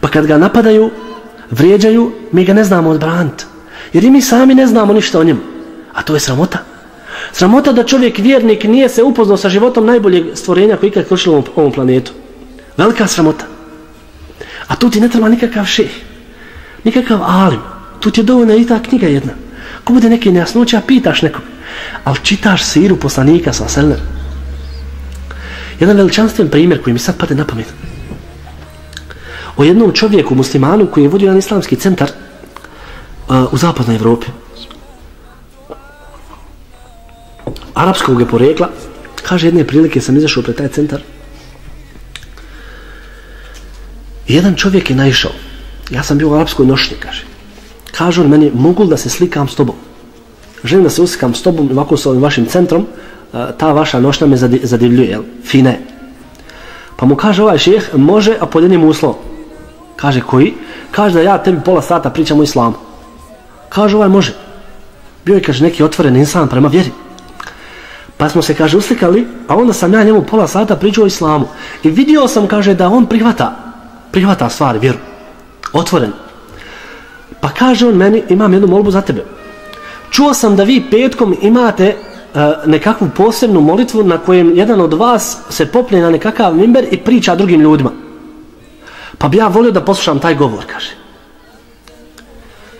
Pa kad ga napadaju, vrijeđaju, mi ga ne znamo odbraniti. Jer i mi sami ne znamo ništa o njemu. A to je sramota. Sramota da čovjek vjernik nije se upoznao sa životom najboljeg stvorenja koji ikad kršilo ovom, ovom planetu. Velika sramota. A tu ti ne treba nikakav šeh. Nikakav alim. Tu ti je dovoljna i ta knjiga jedna. Ako bude neke nejasnoća, pitaš nekog. Ali čitaš siru poslanika sa selem. Jedan veličanstven primjer koji mi sad pade na pamet. O jednom čovjeku, muslimanu, koji je vodio jedan islamski centar uh, u zapadnoj Evropi. arapskog je porekla, kaže jedne prilike sam izašao pred taj centar. Jedan čovjek je naišao. Ja sam bio u arapskoj nošnji, kaže. Kaže on meni, mogu da se slikam s tobom? Želim da se uslikam s tobom, ovako s ovim vašim centrom, ta vaša nošna me zadivljuje, jel? Fine. Pa mu kaže ovaj šeh, može, a pod jednim uslovom. Kaže, koji? Kaže da ja tebi pola sata pričam o islamu. Kaže, ovaj može. Bio je, kaže, neki otvoren insan prema vjeri. Pa smo se, kaže, uslikali, a onda sam ja njemu pola sata pričao o islamu. I vidio sam, kaže, da on prihvata, prihvata stvari, vjeru. Otvoren. Pa kaže on meni, imam jednu molbu za tebe. Čuo sam da vi petkom imate uh, nekakvu posebnu molitvu na kojem jedan od vas se poplije na nekakav mimber i priča drugim ljudima. Pa bi ja volio da poslušam taj govor, kaže.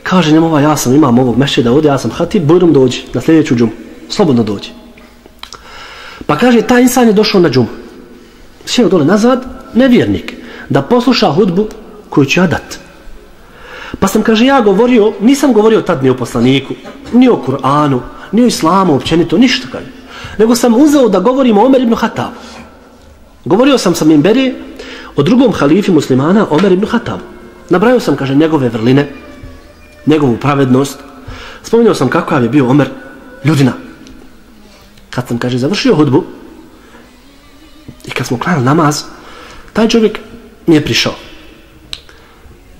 Kaže njemu ova, ja sam imam ovog mešćida ovdje, ja sam hatib, bujrom dođi na sljedeću džumu. Slobodno dođi. Pa kaže, taj insan je došao na džumu. Sjeo dole nazad, nevjernik, da posluša hudbu koju ću ja dati. Pa sam, kaže, ja govorio, nisam govorio tad ni o poslaniku, ni o Kur'anu, ni o islamu, općenito, ništa, kaže. Nego sam uzeo da govorim o Omer ibn Hatabu. Govorio sam sa Mimberi o drugom halifi muslimana, Omer ibn Hatabu. Nabrajao sam, kaže, njegove vrline, njegovu pravednost. Spominjao sam kako je bio Omer, ljudina, kad sam, kaže, završio hudbu i kad smo klanili namaz, taj čovjek mi je prišao.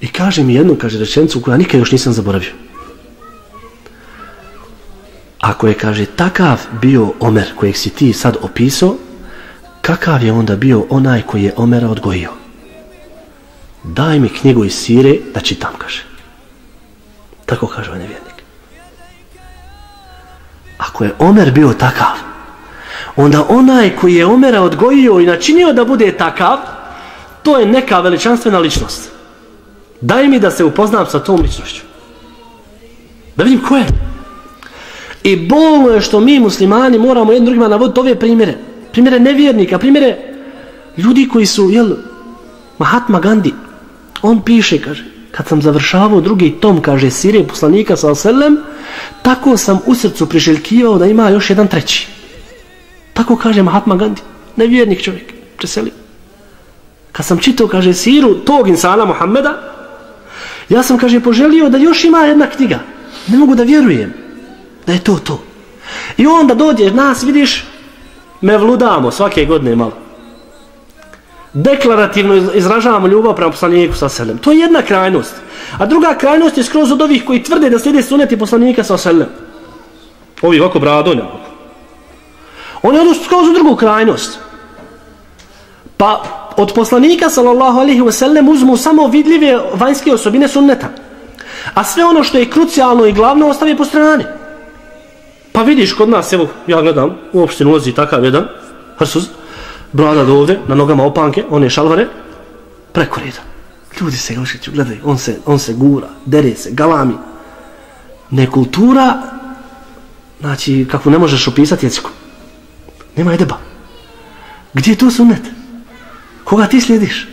I kaže mi jednu, kaže, rečenicu koju ja nikad još nisam zaboravio. Ako je, kaže, takav bio Omer kojeg si ti sad opisao, kakav je onda bio onaj koji je Omera odgojio? Daj mi knjigu iz Sire da čitam, kaže. Tako kaže ovaj nevjernik. Ako je Omer bio takav, onda onaj koji je Omera odgojio i načinio da bude takav, to je neka veličanstvena ličnost. Daj mi da se upoznam sa tom ličnošću. Da vidim ko je. I bolno je što mi muslimani moramo jednim drugima navoditi ove primjere. Primjere nevjernika, primjere ljudi koji su, jel, Mahatma Gandhi. On piše, kaže, kad sam završavao drugi tom, kaže, sirije poslanika sa Oselem, tako sam u srcu priželjkivao da ima još jedan treći. Tako kaže Mahatma Gandhi, nevjernik čovjek, preselio. Kad sam čitao, kaže, siru tog insana Mohameda, ja sam, kaže, poželio da još ima jedna knjiga. Ne mogu da vjerujem da je to to. I onda dođeš nas, vidiš, me vludamo svake godine malo. Deklarativno izražavamo ljubav prema poslaniku sa selem. To je jedna krajnost. A druga krajnost je skroz od ovih koji tvrde da slijede suneti poslanika sa selem. Ovi ovako bradonja. Oni odu skroz u drugu krajnost. Pa od poslanika sallallahu alaihi wa sallam uzmu samo vidljive vanjske osobine sunneta. A sve ono što je krucijalno i glavno ostavi po strani. Pa vidiš kod nas, evo, ja gledam, u opštinu ulazi takav jedan, hrsuz, brada do ovde, na nogama opanke, one šalvare, preko reda. Ljudi se ošeću, gledaj, on se, on se gura, dere se, galami. Nekultura, znači, kako ne možeš opisati jeziku. Nema edeba. Gdje je tu sunnet? Koga ti slijediš?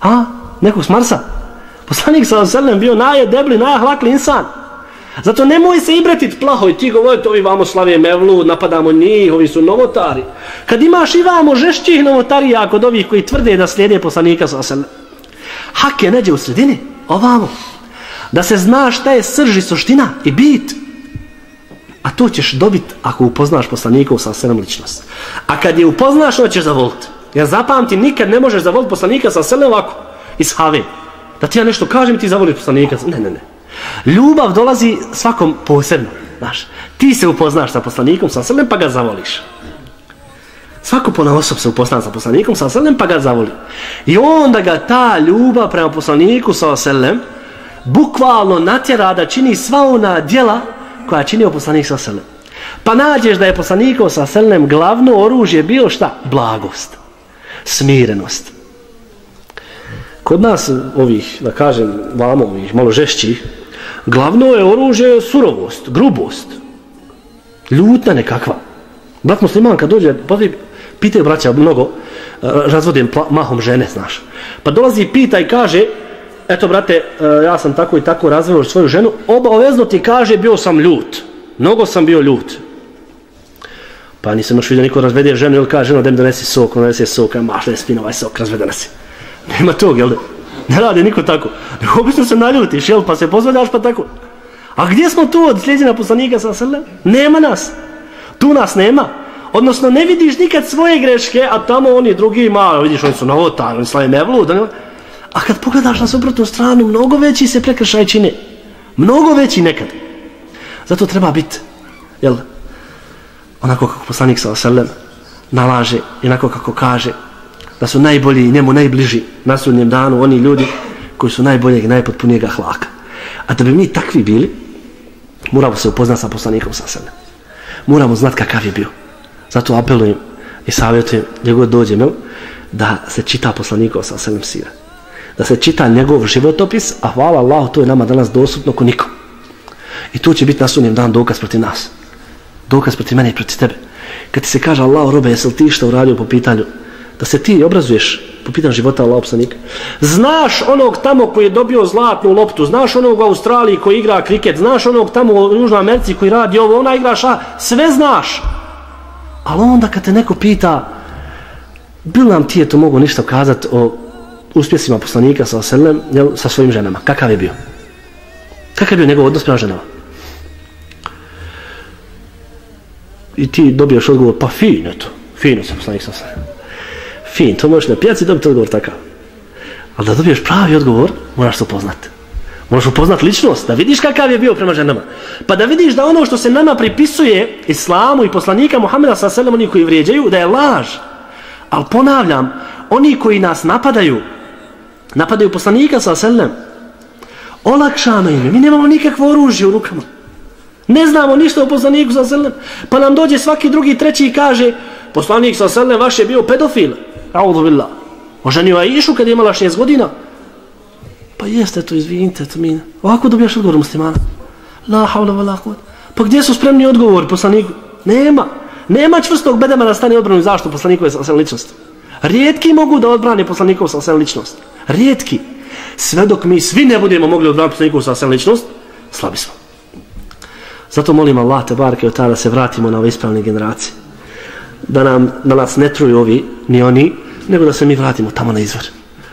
A? Nekog s Marsa? Poslanik sa Oselem bio najedebli, najahlakli insan. Zato nemoj se ibretit plahoj, ti govorite ovi vamo slave mevlu, napadamo njih, ovi su novotari. Kad imaš i vamo žešćih novotarija kod ovih koji tvrde da slijede poslanika sa Oselem. Hak je neđe u sredini, ovamo. Da se zna šta je srž i suština i bit. A to ćeš dobit ako upoznaš poslanika sa Oselem ličnost. A kad je upoznaš, ono ćeš zavoliti. Ja zapamti, nikad ne možeš zavoliti poslanika sa selem ovako. Iz Have. Da ti ja nešto kažem ti zavoliš poslanika. Ne, ne, ne. Ljubav dolazi svakom posebno. Znaš, ti se upoznaš sa poslanikom sa selem pa ga zavoliš. Svako pona osob se upozna sa poslanikom sa selem pa ga zavoli. I onda ga ta ljubav prema poslaniku sa selem bukvalno natjera da čini sva ona djela koja čini poslanik sa selem. Pa nađeš da je poslanikov sa selem glavno oružje bio šta? Blagost. Smirenost. Kod nas ovih, da kažem, vamo ovih malo žešćih, glavno je oružje surovost, grubost. Ljutna nekakva. Brat musliman kad dođe, pa pitaju braća mnogo, e, razvodim mahom žene, znaš. Pa dolazi i pita i kaže, eto brate, e, ja sam tako i tako razveo svoju ženu, obavezno ti kaže, bio sam ljut. Mnogo sam bio ljut. Pa nisam još vidio niko razvede ženu, ili kaže, ženo, da mi donesi sok, ono donesi sok, maš, ne spina ovaj sok, razvedena nas. Nema tog, jel da? Ne radi niko tako. Obično se naljutiš, jel, pa se pozvaljaš, pa tako. A gdje smo tu od sljeđena poslanika sa srlem? Nema nas. Tu nas nema. Odnosno, ne vidiš nikad svoje greške, a tamo oni drugi ima, vidiš, oni su novotani, oni slave mevlu, da nema. A kad pogledaš na suprotnu stranu, mnogo veći se prekršaj čine. Mnogo veći nekad. Zato treba biti, jel, onako kako poslanik sa srlem nalaže, onako kako kaže, da su najbolji i njemu najbliži na sudnjem danu oni ljudi koji su najboljeg i najpotpunijeg ahlaka. A da bi mi takvi bili, moramo se upoznati sa poslanikom sa sebe. Moramo znati kakav je bio. Zato apelujem i savjetujem gdje god dođem, da se čita poslanikov sa sebe sira. Da se čita njegov životopis, a hvala Allah, to je nama danas dostupno ko nikom. I tu će biti na sudnjem dan dokaz protiv nas. Dokaz protiv mene i protiv tebe. Kad ti se kaže Allah, robe, jesi li ti što uradio po pitanju da se ti obrazuješ po pitanju života Allah opsanika. Znaš onog tamo koji je dobio zlatnu loptu, znaš onog u Australiji koji igra kriket, znaš onog tamo u Južnoj Americi koji radi ovo, ona igra ša, sve znaš. Ali onda kad te neko pita, bil nam ti je to mogu ništa kazati o uspjesima poslanika sa Oselem, sa svojim ženama, kakav je bio? Kakav je bio njegov odnos prema ženama? I ti dobiješ odgovor, pa fin, eto, fino sam poslanik sa Oselem fin, to možeš na pijaci dobiti odgovor takav. Ali da dobiješ pravi odgovor, moraš se upoznati. Moraš upoznat ličnost, da vidiš kakav je bio prema ženama. Pa da vidiš da ono što se nama pripisuje islamu i poslanika Muhammeda sa selem, oni koji vrijeđaju, da je laž. Ali ponavljam, oni koji nas napadaju, napadaju poslanika sa selem, olakšano im, mi nemamo nikakvo oružje u rukama. Ne znamo ništa o poslaniku sa selem, pa nam dođe svaki drugi treći i kaže, poslanik sa selem vaš je bio pedofil. A'udhu billah. Oženio Aishu kad je imala 6 godina. Pa jeste to, izvinite, to mi. Ovako dobijaš odgovor muslimana. La havla vala kod. Pa gdje su spremni odgovor poslaniku? Nema. Nema čvrstog bedema da stane odbranu zašto poslanikove sa ličnost. Rijetki mogu da odbrane poslanikov sa ličnost. Rijetki. Sve dok mi svi ne budemo mogli odbraniti poslanikov sa ličnost, slabi smo. Zato molim Allah te barke od tada da se vratimo na ove ispravne generacije. Da nam da nas ne truju ovi, ni oni, nego da se mi vratimo tamo na izvor.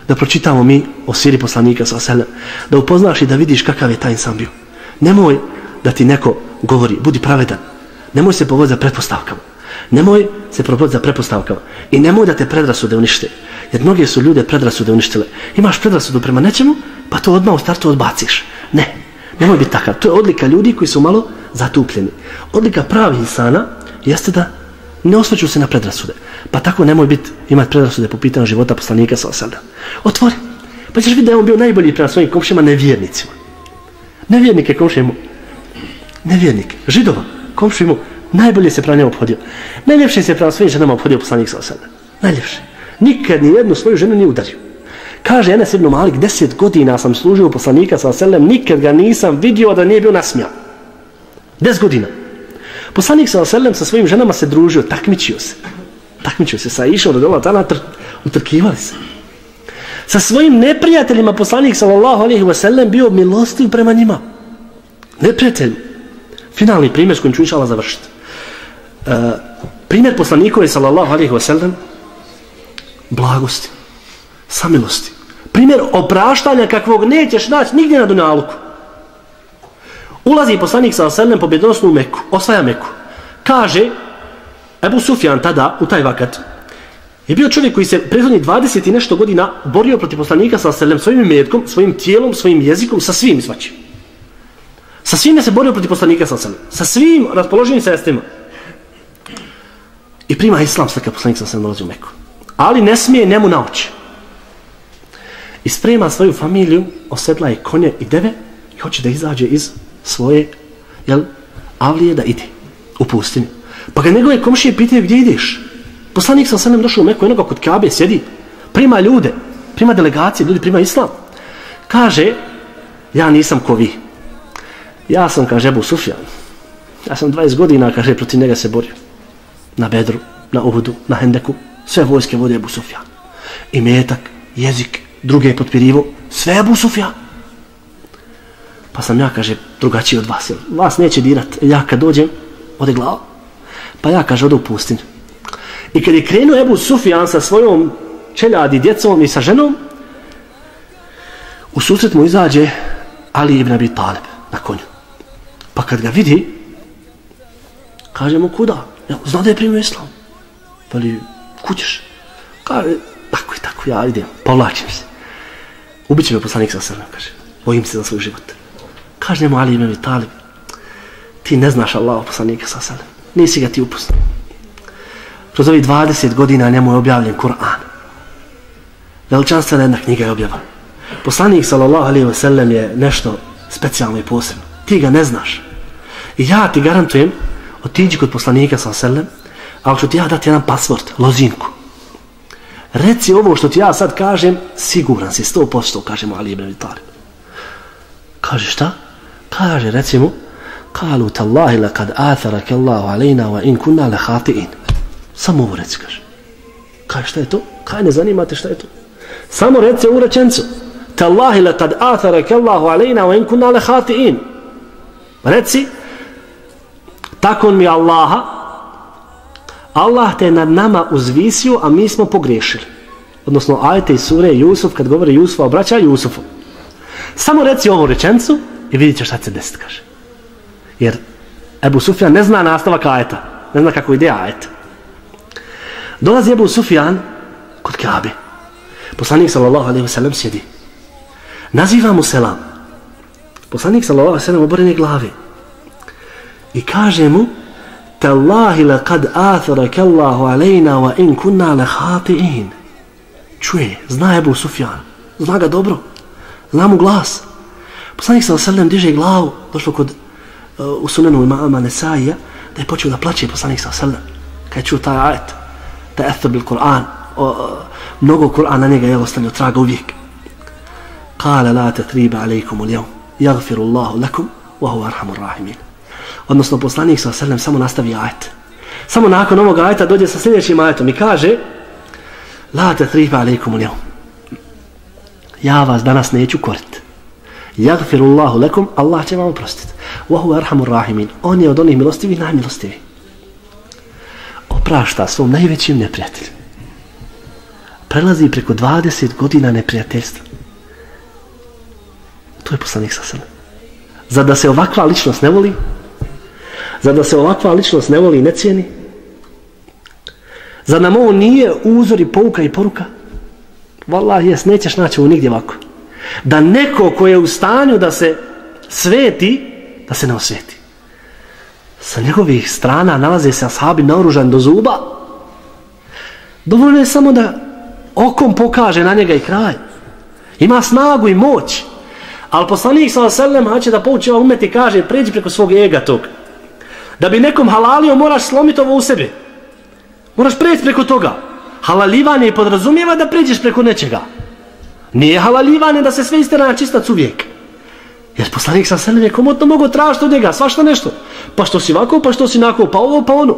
Da pročitamo mi o siri poslanika sa selem. Da upoznaš i da vidiš kakav je taj insan bio. Nemoj da ti neko govori, budi pravedan. Nemoj se povoditi za pretpostavkama. Nemoj se provoditi za pretpostavkama. I nemoj da te predrasude unište. Jer mnoge su ljude predrasude uništile. Imaš predrasudu prema nečemu, pa to odmah u startu odbaciš. Ne, nemoj biti takav. To je odlika ljudi koji su malo zatupljeni. Odlika pravih insana jeste da ne osvrću se na predrasude. Pa tako nemoj biti imati predrasude po pitanju života poslanika sa osada. Otvori. Pa ćeš vidjeti da je on bio najbolji prema svojim komšima nevjernicima. Nevjernike komšijemo. Nevjernike. Židova. Komšijemo. Najbolje se prema njemu obhodio. Najljepše se prema svojim ženama obhodio poslanik sa osada. Najljepše. Nikad ni jednu svoju ženu nije udario. Kaže Enes ibn Malik, deset godina sam služio poslanika sa selem, nikad ga nisam vidio da nije bio nasmijan. Deset godina. Poslanik sa oselem sa svojim ženama se družio, takmičio se. Takmičio se sa išao do dola, tada tr, utrkivali se. Sa svojim neprijateljima poslanik sallallahu alejhi ve sellem bio milostiv prema njima. Neprijatelj. Finalni primjer s kojim ću inšala završiti. E, primjer poslanikove sallallahu alejhi ve sellem blagosti, samilosti. Primjer opraštanja kakvog nećeš naći nigdje na Dunjaluku. Ulazi poslanik sa Selem pobjedonosno u Meku, osvaja Meku. Kaže, Ebu Sufjan tada, u taj vakat, je bio čovjek koji se prethodni 20 i nešto godina borio protiv poslanika sa Selem svojim metkom, svojim tijelom, svojim jezikom, sa svim svačim. Sa svim se borio protiv poslanika sa Selem. Sa svim raspoloženim sestima. I prima islam sve poslanik sa Selem dolazi u Meku. Ali ne smije njemu na oči. I sprema svoju familiju, osedla je konje i deve i hoće da izađe iz svoje jel, avlije da ide u pustinju. Pa ga njegove komšije pitaju gdje ideš? Poslanik sam sam došao u Meku, jednoga kod Kabe sjedi, prima ljude, prima delegacije, ljudi prima islam. Kaže, ja nisam ko vi. Ja sam, kaže Ebu Sufjan. Ja sam 20 godina, kaže, protiv njega se borio. Na Bedru, na Uhudu, na Hendeku. Sve vojske vode Ebu Sufjan. I metak, jezik, druge potpirivo, sve Ebu Sufjan. Pa sam ja, kaže, drugačiji od vas. Vas neće dirat. Ja kad dođem, ode glava. Pa ja, kaže, ode u pustinju. I kad je krenuo Ebu Sufjan sa svojom čeljadi djecom i sa ženom, u susret mu izađe Ali ibn Abi Talib na konju. Pa kad ga vidi, kaže mu kuda? Ja, zna da je primio islam. Pa li, kućeš? Kaže, tako i tako, ja idem, povlačim se. Ubiće me poslanik sa srnom, kaže. Bojim se za svoj život. Kaže mu Ali ibn Abi Talib, ti ne znaš Allah poslanika sa srnem. Nisi ga ti upustio. Kroz ovih 20 godina njemu je objavljen Kur'an. Veličanstvena jedna knjiga je objava. Poslanik sallallahu alaihi wa sallam je nešto specijalno i posebno. Ti ga ne znaš. I ja ti garantujem, otiđi kod poslanika sallallahu alaihi wa sallam, ali ću ti ja dati jedan pasvort, lozinku. Reci ovo što ti ja sad kažem, siguran si, sto posto, kaže mu Ali ibn Abi Talib. Kaže šta? Kaže, recimo, kalu tallahi lakad atharak Allahu alejna wa in kunna la khati'in. Samo ovo reci, kaže. Kaže, šta je to? Kaj ne zanimate šta je to? Samo reci u rečencu. Tallahi lakad atharake Allahu alejna wa in kunna la khati'in. Reci, tako mi Allaha, Allah te nad nama uzvisio, a mi smo pogriješili. Odnosno, ajte iz sure Jusuf, kad govori Jusufa, obraća Jusufu. Samo reci ovu rečencu i vidit će šta se desiti, kaže. Jer Ebu Sufjan ne zna nastavak ajeta. Ne zna kako ide ajet. Dolazi Ebu Sufjan kod Kabe. Poslanik sallallahu alaihi wasallam sjedi. Naziva mu selam. Poslanik sallallahu alaihi wasallam oborene glave. I kaže mu Tallahi laqad atharaka Allahu alejna wa in kunna la khati'in. Čuje, zna Ebu Sufjan. Zna ga dobro. Zna mu glas. Poslanik sallallahu alejhi diže glavu, došlo kod uh, u sunenu imama Nesaija, da je počeo da plače poslanik sallallahu alejhi Kad je čuo taj ajet. taj ether bil Kur'an, e, mnogo Kur'an na njega je ostavio traga uvijek. Kale la te triba alaikum u ljom, jagfiru Allahu lakum, wa hu arhamur rahimin. Odnosno, poslanik sa sallam samo nastavi ajet. Samo nakon ovog ajeta dođe sa sljedećim ajetom i kaže La te triba alaikum u ljom. Ja vas danas neću koriti. Jagfirullahu lekum, lakum, Allah će vam oprostiti. Wa hu arhamur rahimin. On je od onih milostivih najmilostivih oprašta svom najvećim neprijatelju. Prelazi preko 20 godina neprijateljstva. To je poslanik sa sebe. Za da se ovakva ličnost ne voli, za da se ovakva ličnost ne voli i ne cijeni, za nam ovo nije uzor i pouka i poruka, Wallah, jes, nećeš naći ovo nigdje ovako. Da neko ko je u stanju da se sveti, da se ne osveti. Sa njegovih strana nalaze se ashabi naoružan do zuba. Dovoljno je samo da okom pokaže na njega i kraj. Ima snagu i moć. Ali poslanik sa selem haće da pouči ovaj umet i kaže pređi preko svog ega tog. Da bi nekom halalio moraš slomiti ovo u sebi. Moraš preći preko toga. Halalivanje podrazumijeva da pređeš preko nečega nije halalivanje da se sve istera na čistac uvijek Jer poslanik sa selem je komotno mogo tražiti od njega, svašta nešto. Pa što si ovako, pa što si nako, pa ovo, pa ono.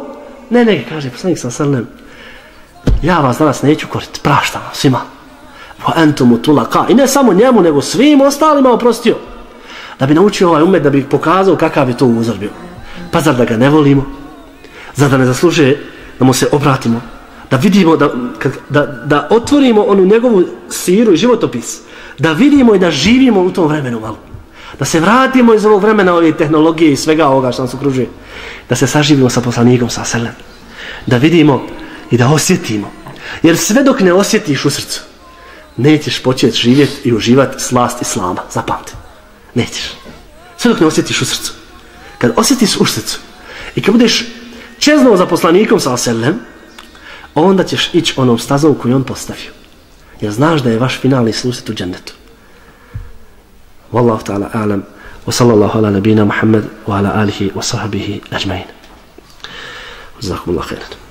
Ne, ne, kaže poslanik sa selem, ja vas danas neću koriti, praštam vam svima. Va entumu tulaka. I ne samo njemu, nego svim ostalima oprostio. Da bi naučio ovaj umet, da bi pokazao kakav je to uzor bio. Pa zar da ga ne volimo? Zar da ne zaslužuje da mu se obratimo? Da vidimo, da, da, da otvorimo onu njegovu siru i životopis. Da vidimo i da živimo u tom vremenu malo da se vratimo iz ovog vremena ove tehnologije i svega ovoga što nas okružuje, da se saživimo sa poslanikom, sa selem, da vidimo i da osjetimo. Jer sve dok ne osjetiš u srcu, nećeš početi živjeti i uživati slast islama, zapamte. Nećeš. Sve dok ne osjetiš u srcu. Kad osjetiš u srcu i kad budeš čeznuo za poslanikom sa selem, Pa onda ćeš ići onom stazom koju on postavio. Jer znaš da je vaš finalni susjet u džennetu. Wallahu ta'ala alam wa sallallahu ala nabina Muhammad wa ala alihi wa sahbihi ajmain. Zahkumullahu khairan.